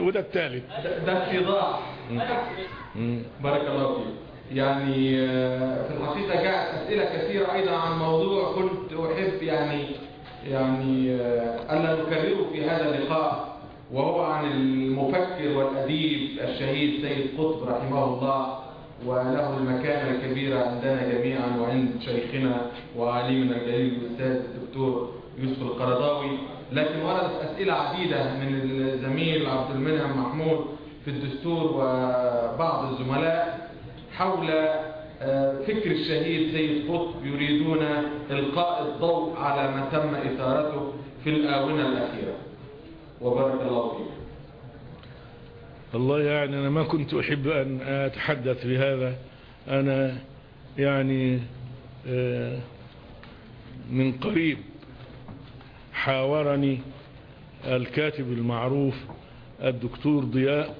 وده الثالث ده اتضاح. بارك الله فيك. يعني آه، في الحقيقة جاءت أسئلة كثيرة أيضا عن موضوع كنت أحب يعني يعني آه، ألا نكرره في هذا اللقاء وهو عن المفكر والأديب الشهيد سيد قطب رحمه الله وله المكانة الكبيرة عندنا جميعا وعند شيخنا وعالمنا الجليل الأستاذ الدكتور يوسف القرضاوي. لكن وردت أسئلة عديدة من الزميل عبد المنعم محمود في الدستور وبعض الزملاء حول آه، فكر الشهيد سيد قطب يريدون إلقاء الضوء على ما تم إثارته في الآونة الأخيرة. وبارك الله فيك. والله يعني أنا ما كنت أحب أن أتحدث بهذا. أنا يعني آه، من قريب حاورني الكاتب المعروف الدكتور ضياء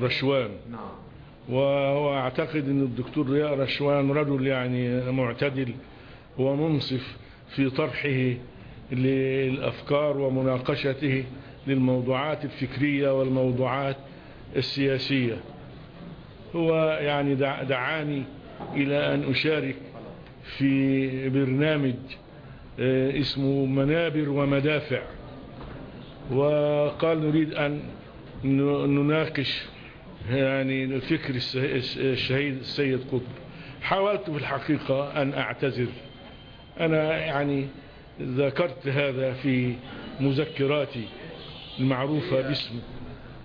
رشوان. نعم. وأعتقد أن الدكتور ضياء رشوان رجل يعني معتدل ومنصف في طرحه للأفكار ومناقشته للموضوعات الفكرية والموضوعات السياسية. هو يعني دع- دعاني إلى أن أشارك في برنامج آه، اسمه منابر ومدافع. وقال نريد أن نناقش يعني الفكر الشهيد السيد قطب. حاولت في الحقيقة أن أعتذر. أنا يعني ذكرت هذا في مذكراتي المعروفة باسم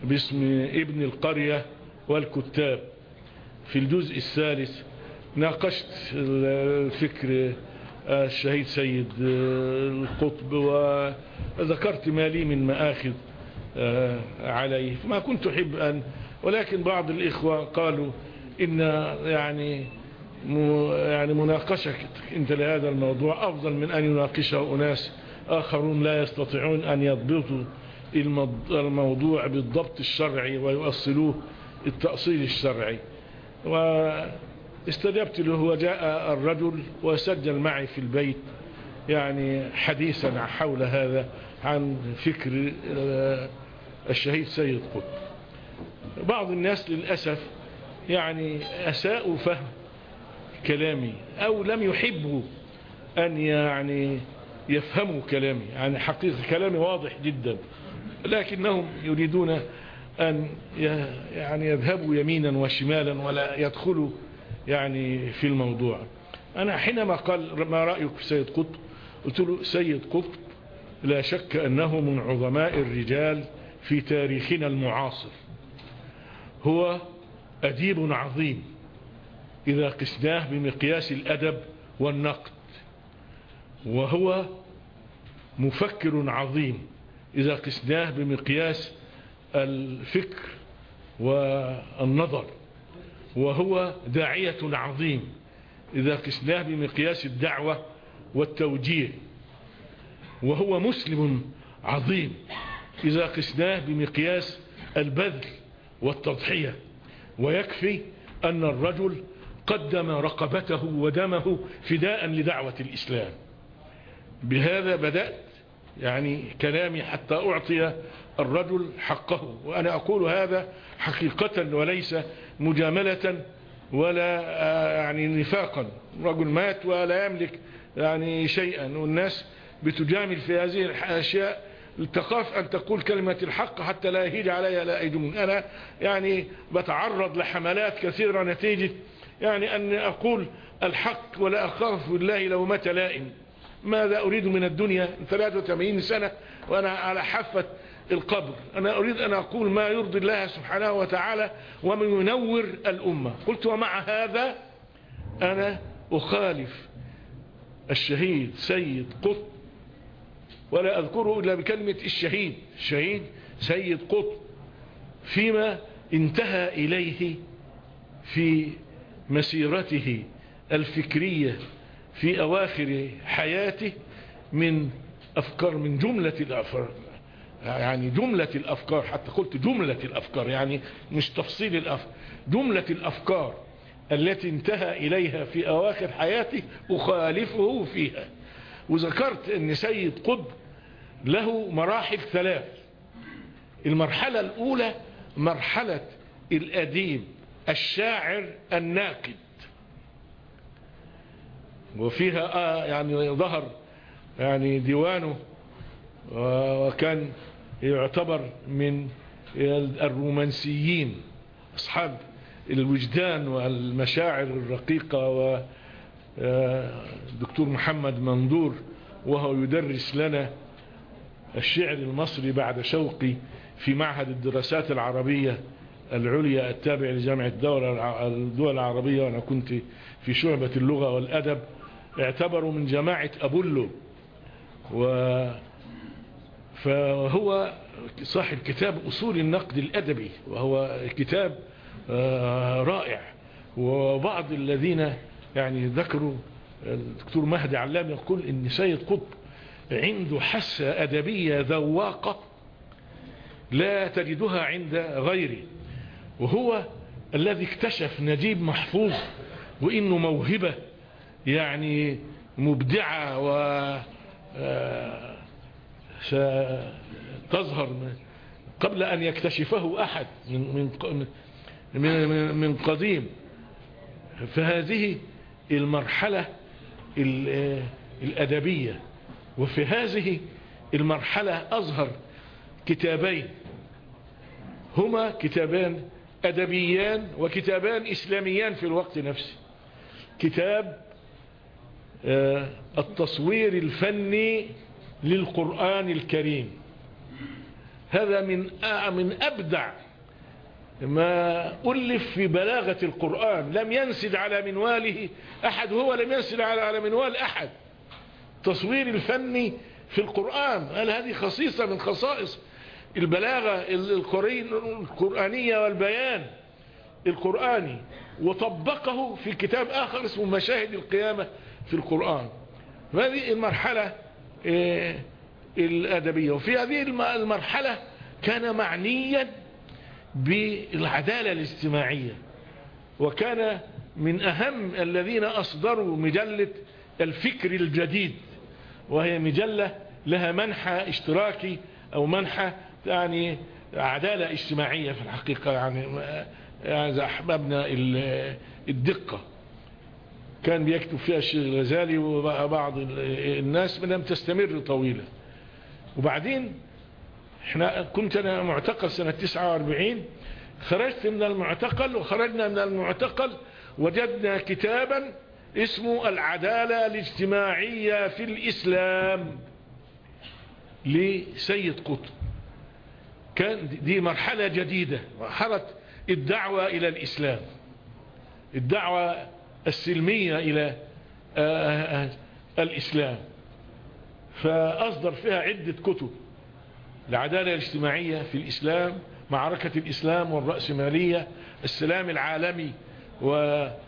باسم ابن القرية والكتاب. في الجزء الثالث ناقشت الفكر الشهيد سيد القطب وذكرت ما لي من مآخذ آه، عليه. ما كنت أحب أن ولكن بعض الإخوة قالوا إن يعني يعني مناقشة أنت لهذا الموضوع أفضل من أن يناقشه أناس آخرون لا يستطيعون أن يضبطوا الموضوع بالضبط الشرعي ويؤصلوه التأصيل الشرعي. واستجبت له وجاء الرجل وسجل معي في البيت يعني حديثا حول هذا عن فكر آه، الشهيد سيد قطب. بعض الناس للأسف يعني أساءوا فهم كلامي أو لم يحبوا أن يعني يفهموا كلامي. يعني حقيقة كلامي واضح جدا لكنهم يريدون أن يعني يذهبوا يمينا وشمالا ولا يدخلوا يعني في الموضوع. أنا حينما قال ما رأيك في سيد قطب؟ قلت له سيد قطب لا شك أنه من عظماء الرجال في تاريخنا المعاصر. هو أديب عظيم. إذا قسناه بمقياس الأدب والنقد وهو مفكر عظيم. إذا قسناه بمقياس الفكر والنظر وهو داعية عظيم. إذا قسناه بمقياس الدعوة والتوجيه وهو مسلم عظيم. إذا قسناه بمقياس البذل والتضحية ويكفي أن الرجل قدم رقبته ودمه فداء لدعوة الإسلام. بهذا بدأت يعني كلامي حتى أعطي الرجل حقه وأنا أقول هذا حقيقة وليس مجاملة ولا آه، يعني نفاقا. رجل مات ولا يملك يعني شيئا والناس بتجامل في هذه الأشياء تخاف أن تقول كلمة الحق حتى لا يهيج عليها لا أيدون أنا يعني بتعرض لحملات كثيرة نتيجة يعني أن أقول الحق ولا أخاف بالله لو مات لائم. ماذا أريد من الدنيا؟ 83 سنة وأنا على حافة القبر. أنا أريد أن أقول ما يرضي الله سبحانه وتعالى ومن ينور الأمة. قلت ومع هذا أنا أخالف الشهيد سيد قطب ولا أذكره إلا بكلمة الشهيد. الشهيد سيد قطب. فيما انتهى إليه في مسيرته الفكرية في أواخر حياته من أفكار من جملة الأفكار يعني جملة الأفكار حتى قلت جملة الأفكار يعني مش تفصيل الأفكار جملة الأفكار التي انتهى إليها في أواخر حياته أخالفه فيها. وذكرت أن سيد قطب له مراحل ثلاث. المرحلة الأولى مرحلة الأديب الشاعر الناقد. وفيها آه يعني ظهر يعني ديوانه وكان يعتبر من الرومانسيين أصحاب الوجدان والمشاعر الرقيقة ودكتور محمد مندور وهو يدرس لنا الشعر المصري بعد شوقي في معهد الدراسات العربية العليا التابع لجامعة الدول العربية وأنا كنت في شعبة اللغة والأدب اعتبروا من جماعة أبولو. و فهو صاحب كتاب أصول النقد الأدبي وهو كتاب رائع. وبعض الذين يعني ذكروا الدكتور مهدي علام يقول إن سيد قطب عنده حاسة أدبية ذواقة لا تجدها عند غيره وهو الذي اكتشف نجيب محفوظ وإنه موهبة يعني مبدعة و ستظهر قبل أن يكتشفه أحد من, من, من, قديم. فهذه المرحلة الأدبية. وفي هذه المرحلة أظهر كتابين. هما كتابان أدبيان وكتابان إسلاميان في الوقت نفسه. كتاب التصوير الفني للقرآن الكريم. هذا من من أبدع ما ألف في بلاغة القرآن. لم ينسد على منواله أحد هو لم ينسد على منوال أحد. تصوير الفني في القرآن. هل هذه خصيصة من خصائص البلاغة القرآنية والبيان القرآني؟ وطبقه في كتاب آخر اسمه مشاهد القيامة في القرآن. هذه المرحلة الأدبية. وفي هذه المرحلة كان معنيا بالعدالة الاجتماعية. وكان من أهم الذين أصدروا مجلة الفكر الجديد. وهي مجلة لها منحى اشتراكي أو منحى يعني عدالة اجتماعية في الحقيقة يعني يعني أحبابنا الدقة. كان بيكتب فيها الشيخ الغزالي وبعض الناس لم تستمر طويلة. وبعدين إحنا كنت أنا معتقل سنة 49 خرجت من المعتقل وخرجنا من المعتقل وجدنا كتابا اسمه العدالة الاجتماعية في الإسلام. لسيد قطب. كان دي مرحلة جديدة مرحلة الدعوة إلى الإسلام. الدعوة السلمية إلى الإسلام. فأصدر فيها عدة كتب. العدالة الاجتماعية في الإسلام معركة الإسلام والرأسمالية السلام العالمي والإسلام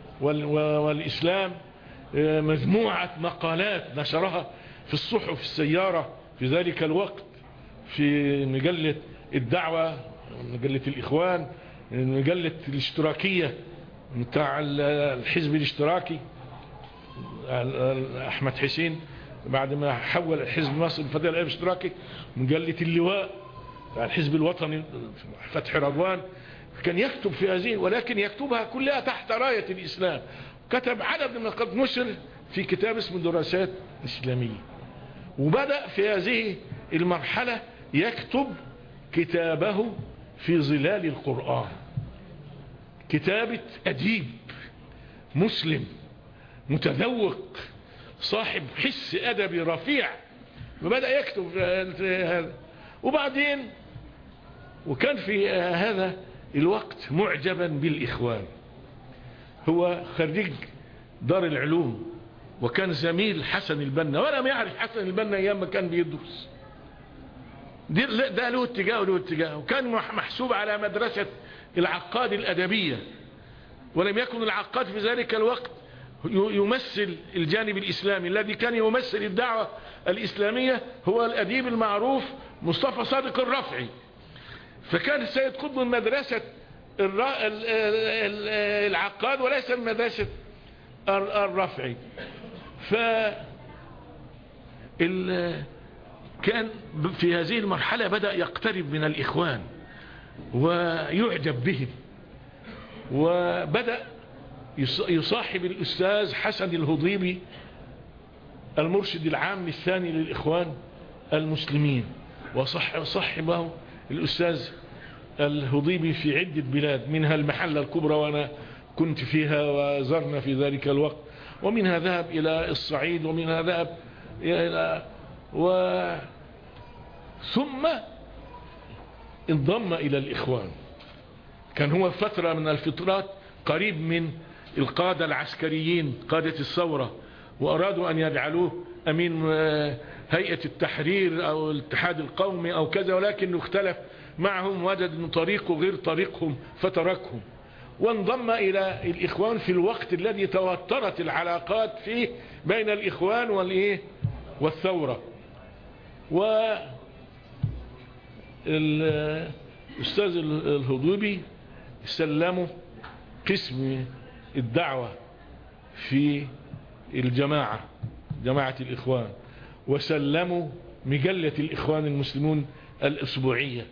مجموعة مقالات نشرها في الصحف السيارة في ذلك الوقت في مجلة الدعوة مجلة الإخوان مجلة الاشتراكية بتاع الحزب الاشتراكي أحمد حسين بعد ما حول الحزب مصر العام الاشتراكي مجلة اللواء الحزب الوطني فتح رضوان كان يكتب في هذه ولكن يكتبها كلها تحت راية الإسلام. كتب عدد من قد نشر في كتاب اسمه دراسات إسلامية. وبدأ في هذه المرحلة يكتب كتابه في ظلال القرآن. كتابة أديب مسلم متذوق صاحب حس أدبي رفيع. وبدأ يكتب هذا. وبعدين وكان في هذا الوقت معجبا بالإخوان. هو خريج دار العلوم وكان زميل حسن البنا ولم يعرف حسن البنا أيام ما كان بيدرس. ده له اتجاه وله اتجاه. وكان محسوب على مدرسة العقاد الأدبية. ولم يكن العقاد في ذلك الوقت يمثل الجانب الإسلامي. الذي كان يمثل الدعوة الإسلامية هو الأديب المعروف مصطفى صادق الرفعي فكان السيد قطب من مدرسة العقاد وليس من مدرسة الرفعي. ف كان في هذه المرحلة بدأ يقترب من الإخوان ويعجب بهم. وبدأ يصاحب الأستاذ حسن الهضيبي المرشد العام الثاني للإخوان المسلمين. وصحبه الأستاذ الهضيبي في عدة بلاد منها المحلة الكبرى وأنا كنت فيها وزرنا في ذلك الوقت ومنها ذهب إلى الصعيد ومنها ذهب إلى و ثم انضم إلى الإخوان. كان هو فترة من الفترات قريب من القادة العسكريين قادة الثورة وأرادوا أن يجعلوه أمين هيئة التحرير أو الاتحاد القومي أو كذا ولكن اختلف معهم وجد أن طريقه غير طريقهم فتركهم. وانضم إلى الإخوان في الوقت الذي توترت العلاقات فيه بين الإخوان والإيه؟ والثورة. و الأستاذ الهضوبي سلموا قسم الدعوة في الجماعة جماعة الإخوان. وسلموا مجلة الإخوان المسلمون الأسبوعية.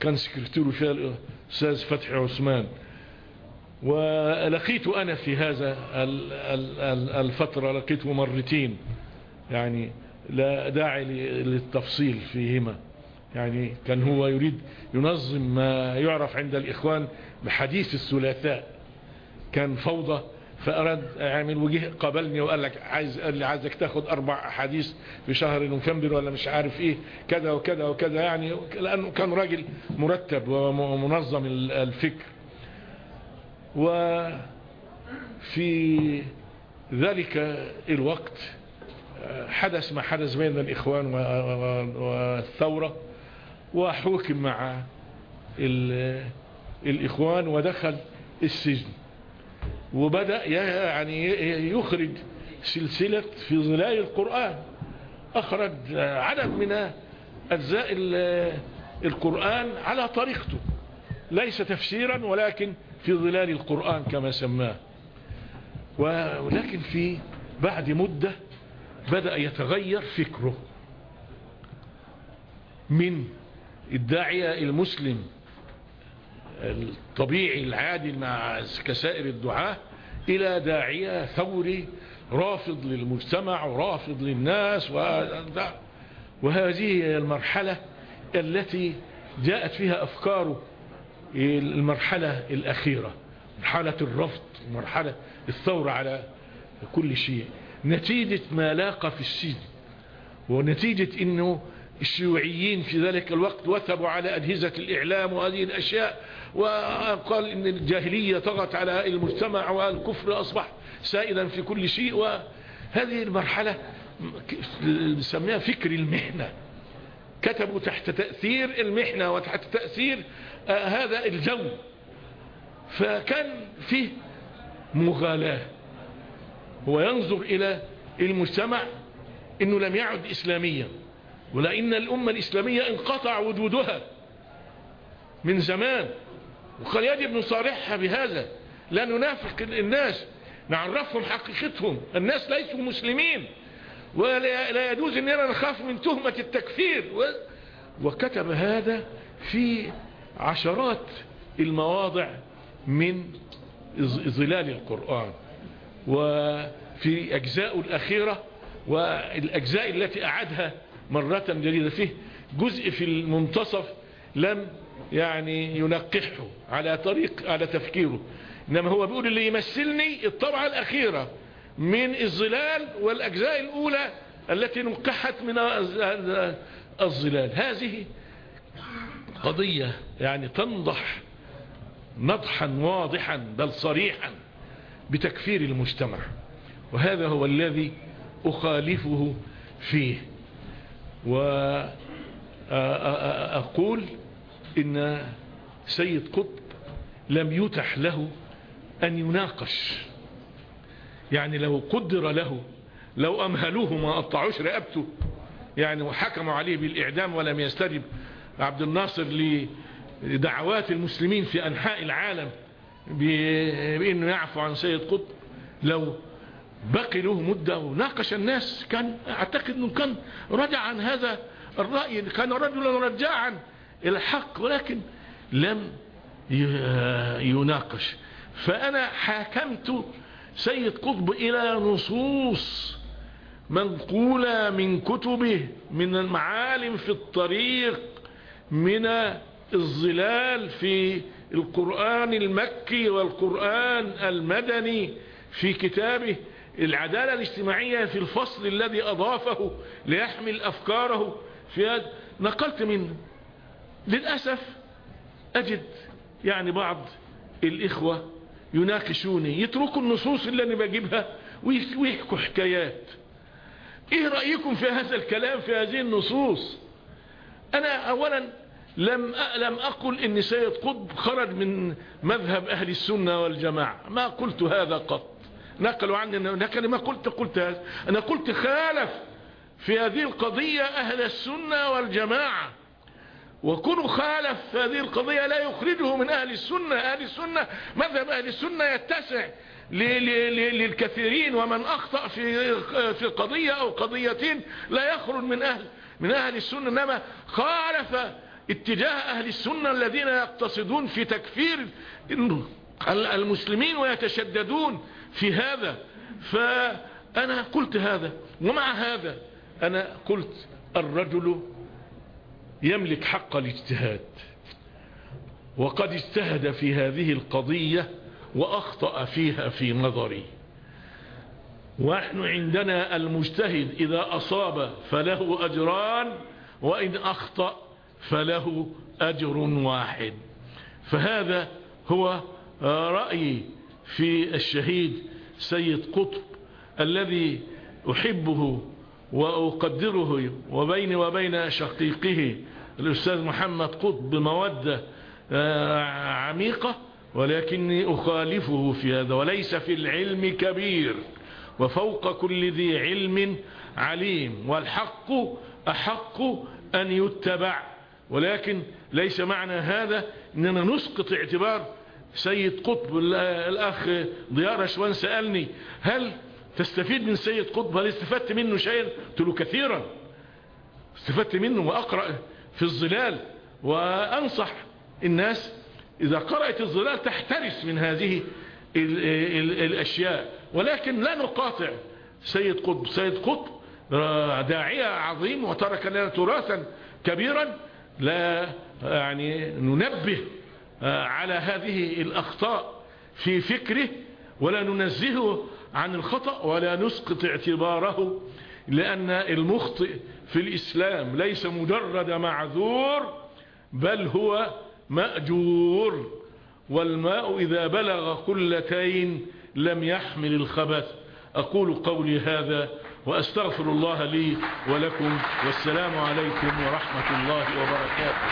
كان سكرتيره فيها الأستاذ فتحي عثمان. ولقيت أنا في هذا الفترة لقيته مرتين يعني لا داعي للتفصيل فيهما. يعني كان هو يريد ينظم ما يعرف عند الإخوان بحديث الثلاثاء. كان فوضى فأراد يعمل وجه قابلني وقال لك عايز قال لي عايزك تاخد أربع أحاديث في شهر نوفمبر ولا مش عارف إيه كذا وكذا وكذا يعني لأنه كان راجل مرتب ومنظم الفكر. وفي ذلك الوقت حدث ما حدث بين الإخوان والثورة وحوكم مع الإخوان ودخل السجن. وبدأ يعني يخرج سلسلة في ظلال القرآن. أخرج عدد من أجزاء القرآن على طريقته. ليس تفسيرا ولكن في ظلال القرآن كما سماه. ولكن في بعد مدة بدأ يتغير فكره. من الداعية المسلم الطبيعي العادي مع كسائر الدعاة إلى داعية ثوري رافض للمجتمع ورافض للناس وهذه المرحلة التي جاءت فيها أفكاره المرحلة الأخيرة مرحلة الرفض مرحلة الثورة على كل شيء. نتيجة ما لاقى في السجن ونتيجة إنه الشيوعيين في ذلك الوقت وثبوا على أجهزة الإعلام وهذه الأشياء وقال إن الجاهلية طغت على المجتمع والكفر أصبح سائدا في كل شيء وهذه المرحلة نسميها فكر المحنة. كتبوا تحت تأثير المحنة وتحت تأثير آه هذا الجو. فكان فيه مغالاة. هو ينظر إلى المجتمع إنه لم يعد إسلاميا. ولأن الأمة الإسلامية انقطع وجودها من زمان. وقال يجب نصارحها بهذا لا ننافق الناس نعرفهم حقيقتهم. الناس ليسوا مسلمين ولا يجوز أننا نخاف من تهمة التكفير. وكتب هذا في عشرات المواضع من ظلال القرآن. وفي أجزاء الأخيرة والأجزاء التي أعادها مرة جديدة فيه جزء في المنتصف لم يعني ينقحه على طريق على تفكيره. إنما هو بيقول اللي يمثلني الطبعة الأخيرة من الظلال والأجزاء الأولى التي نقحت من الظلال. هذه قضية يعني تنضح نضحا واضحا بل صريحا بتكفير المجتمع. وهذا هو الذي أخالفه فيه. وأقول إن سيد قطب لم يتح له أن يناقش. يعني لو قدر له لو أمهلوه ما قطعوش رقبته. يعني وحكموا عليه بالإعدام ولم يستجب. عبد الناصر لدعوات المسلمين في أنحاء العالم بأنه يعفو عن سيد قطب لو بقي له مدة وناقش الناس. كان أعتقد أنه كان رجع عن هذا الرأي كان رجلا رجاعا إلى الحق ولكن لم يناقش. فأنا حاكمت سيد قطب إلى نصوص منقولة من كتبه من المعالم في الطريق من الظلال في القرآن المكي والقرآن المدني في كتابه. العدالة الاجتماعية في الفصل الذي أضافه ليحمل أفكاره في هذا. نقلت منه. للأسف أجد يعني بعض الإخوة يناقشوني يتركوا النصوص اللي أنا بجيبها ويحكوا حكايات. إيه رأيكم في هذا الكلام في هذه النصوص؟ أنا أولا لم لم أقل إن سيد قطب خرج من مذهب أهل السنة والجماعة. ما قلت هذا قط. نقلوا عني لكن ما قلت قلت هذا. أنا قلت خالف في هذه القضية أهل السنة والجماعة. وكل خالف في هذه القضية لا يخرجه من أهل السنة. أهل السنة مذهب أهل السنة يتسع للكثيرين. ومن أخطأ في في قضية أو قضيتين لا يخرج من أهل من أهل السنة. إنما خالف اتجاه أهل السنة الذين يقتصدون في تكفير المسلمين ويتشددون في هذا فأنا قلت هذا ومع هذا أنا قلت الرجل يملك حق الاجتهاد وقد اجتهد في هذه القضية وأخطأ فيها في نظري. ونحن عندنا المجتهد إذا أصاب فله أجران وإن أخطأ فله أجر واحد. فهذا هو رأيي. في الشهيد سيد قطب الذي أحبه وأقدره وبيني وبين شقيقه الأستاذ محمد قطب بمودة عميقة ولكني أخالفه في هذا وليس في العلم كبير وفوق كل ذي علم عليم والحق أحق أن يتبع ولكن ليس معنى هذا أننا نسقط اعتبار سيد قطب الأخ ضياء رشوان سألني هل تستفيد من سيد قطب؟ هل استفدت منه شيئا؟ قلت له كثيرا. استفدت منه وأقرأ في الظلال وأنصح الناس إذا قرأت الظلال تحترس من هذه ال ال الأشياء. ولكن لا نقاطع سيد قطب. سيد قطب داعية عظيم وترك لنا تراثا كبيرا. لا يعني ننبه على هذه الأخطاء في فكره ولا ننزهه عن الخطأ ولا نسقط اعتباره لأن المخطئ في الإسلام ليس مجرد معذور بل هو مأجور. والماء إذا بلغ قلتين لم يحمل الخبث. أقول قولي هذا وأستغفر الله لي ولكم والسلام عليكم ورحمة الله وبركاته.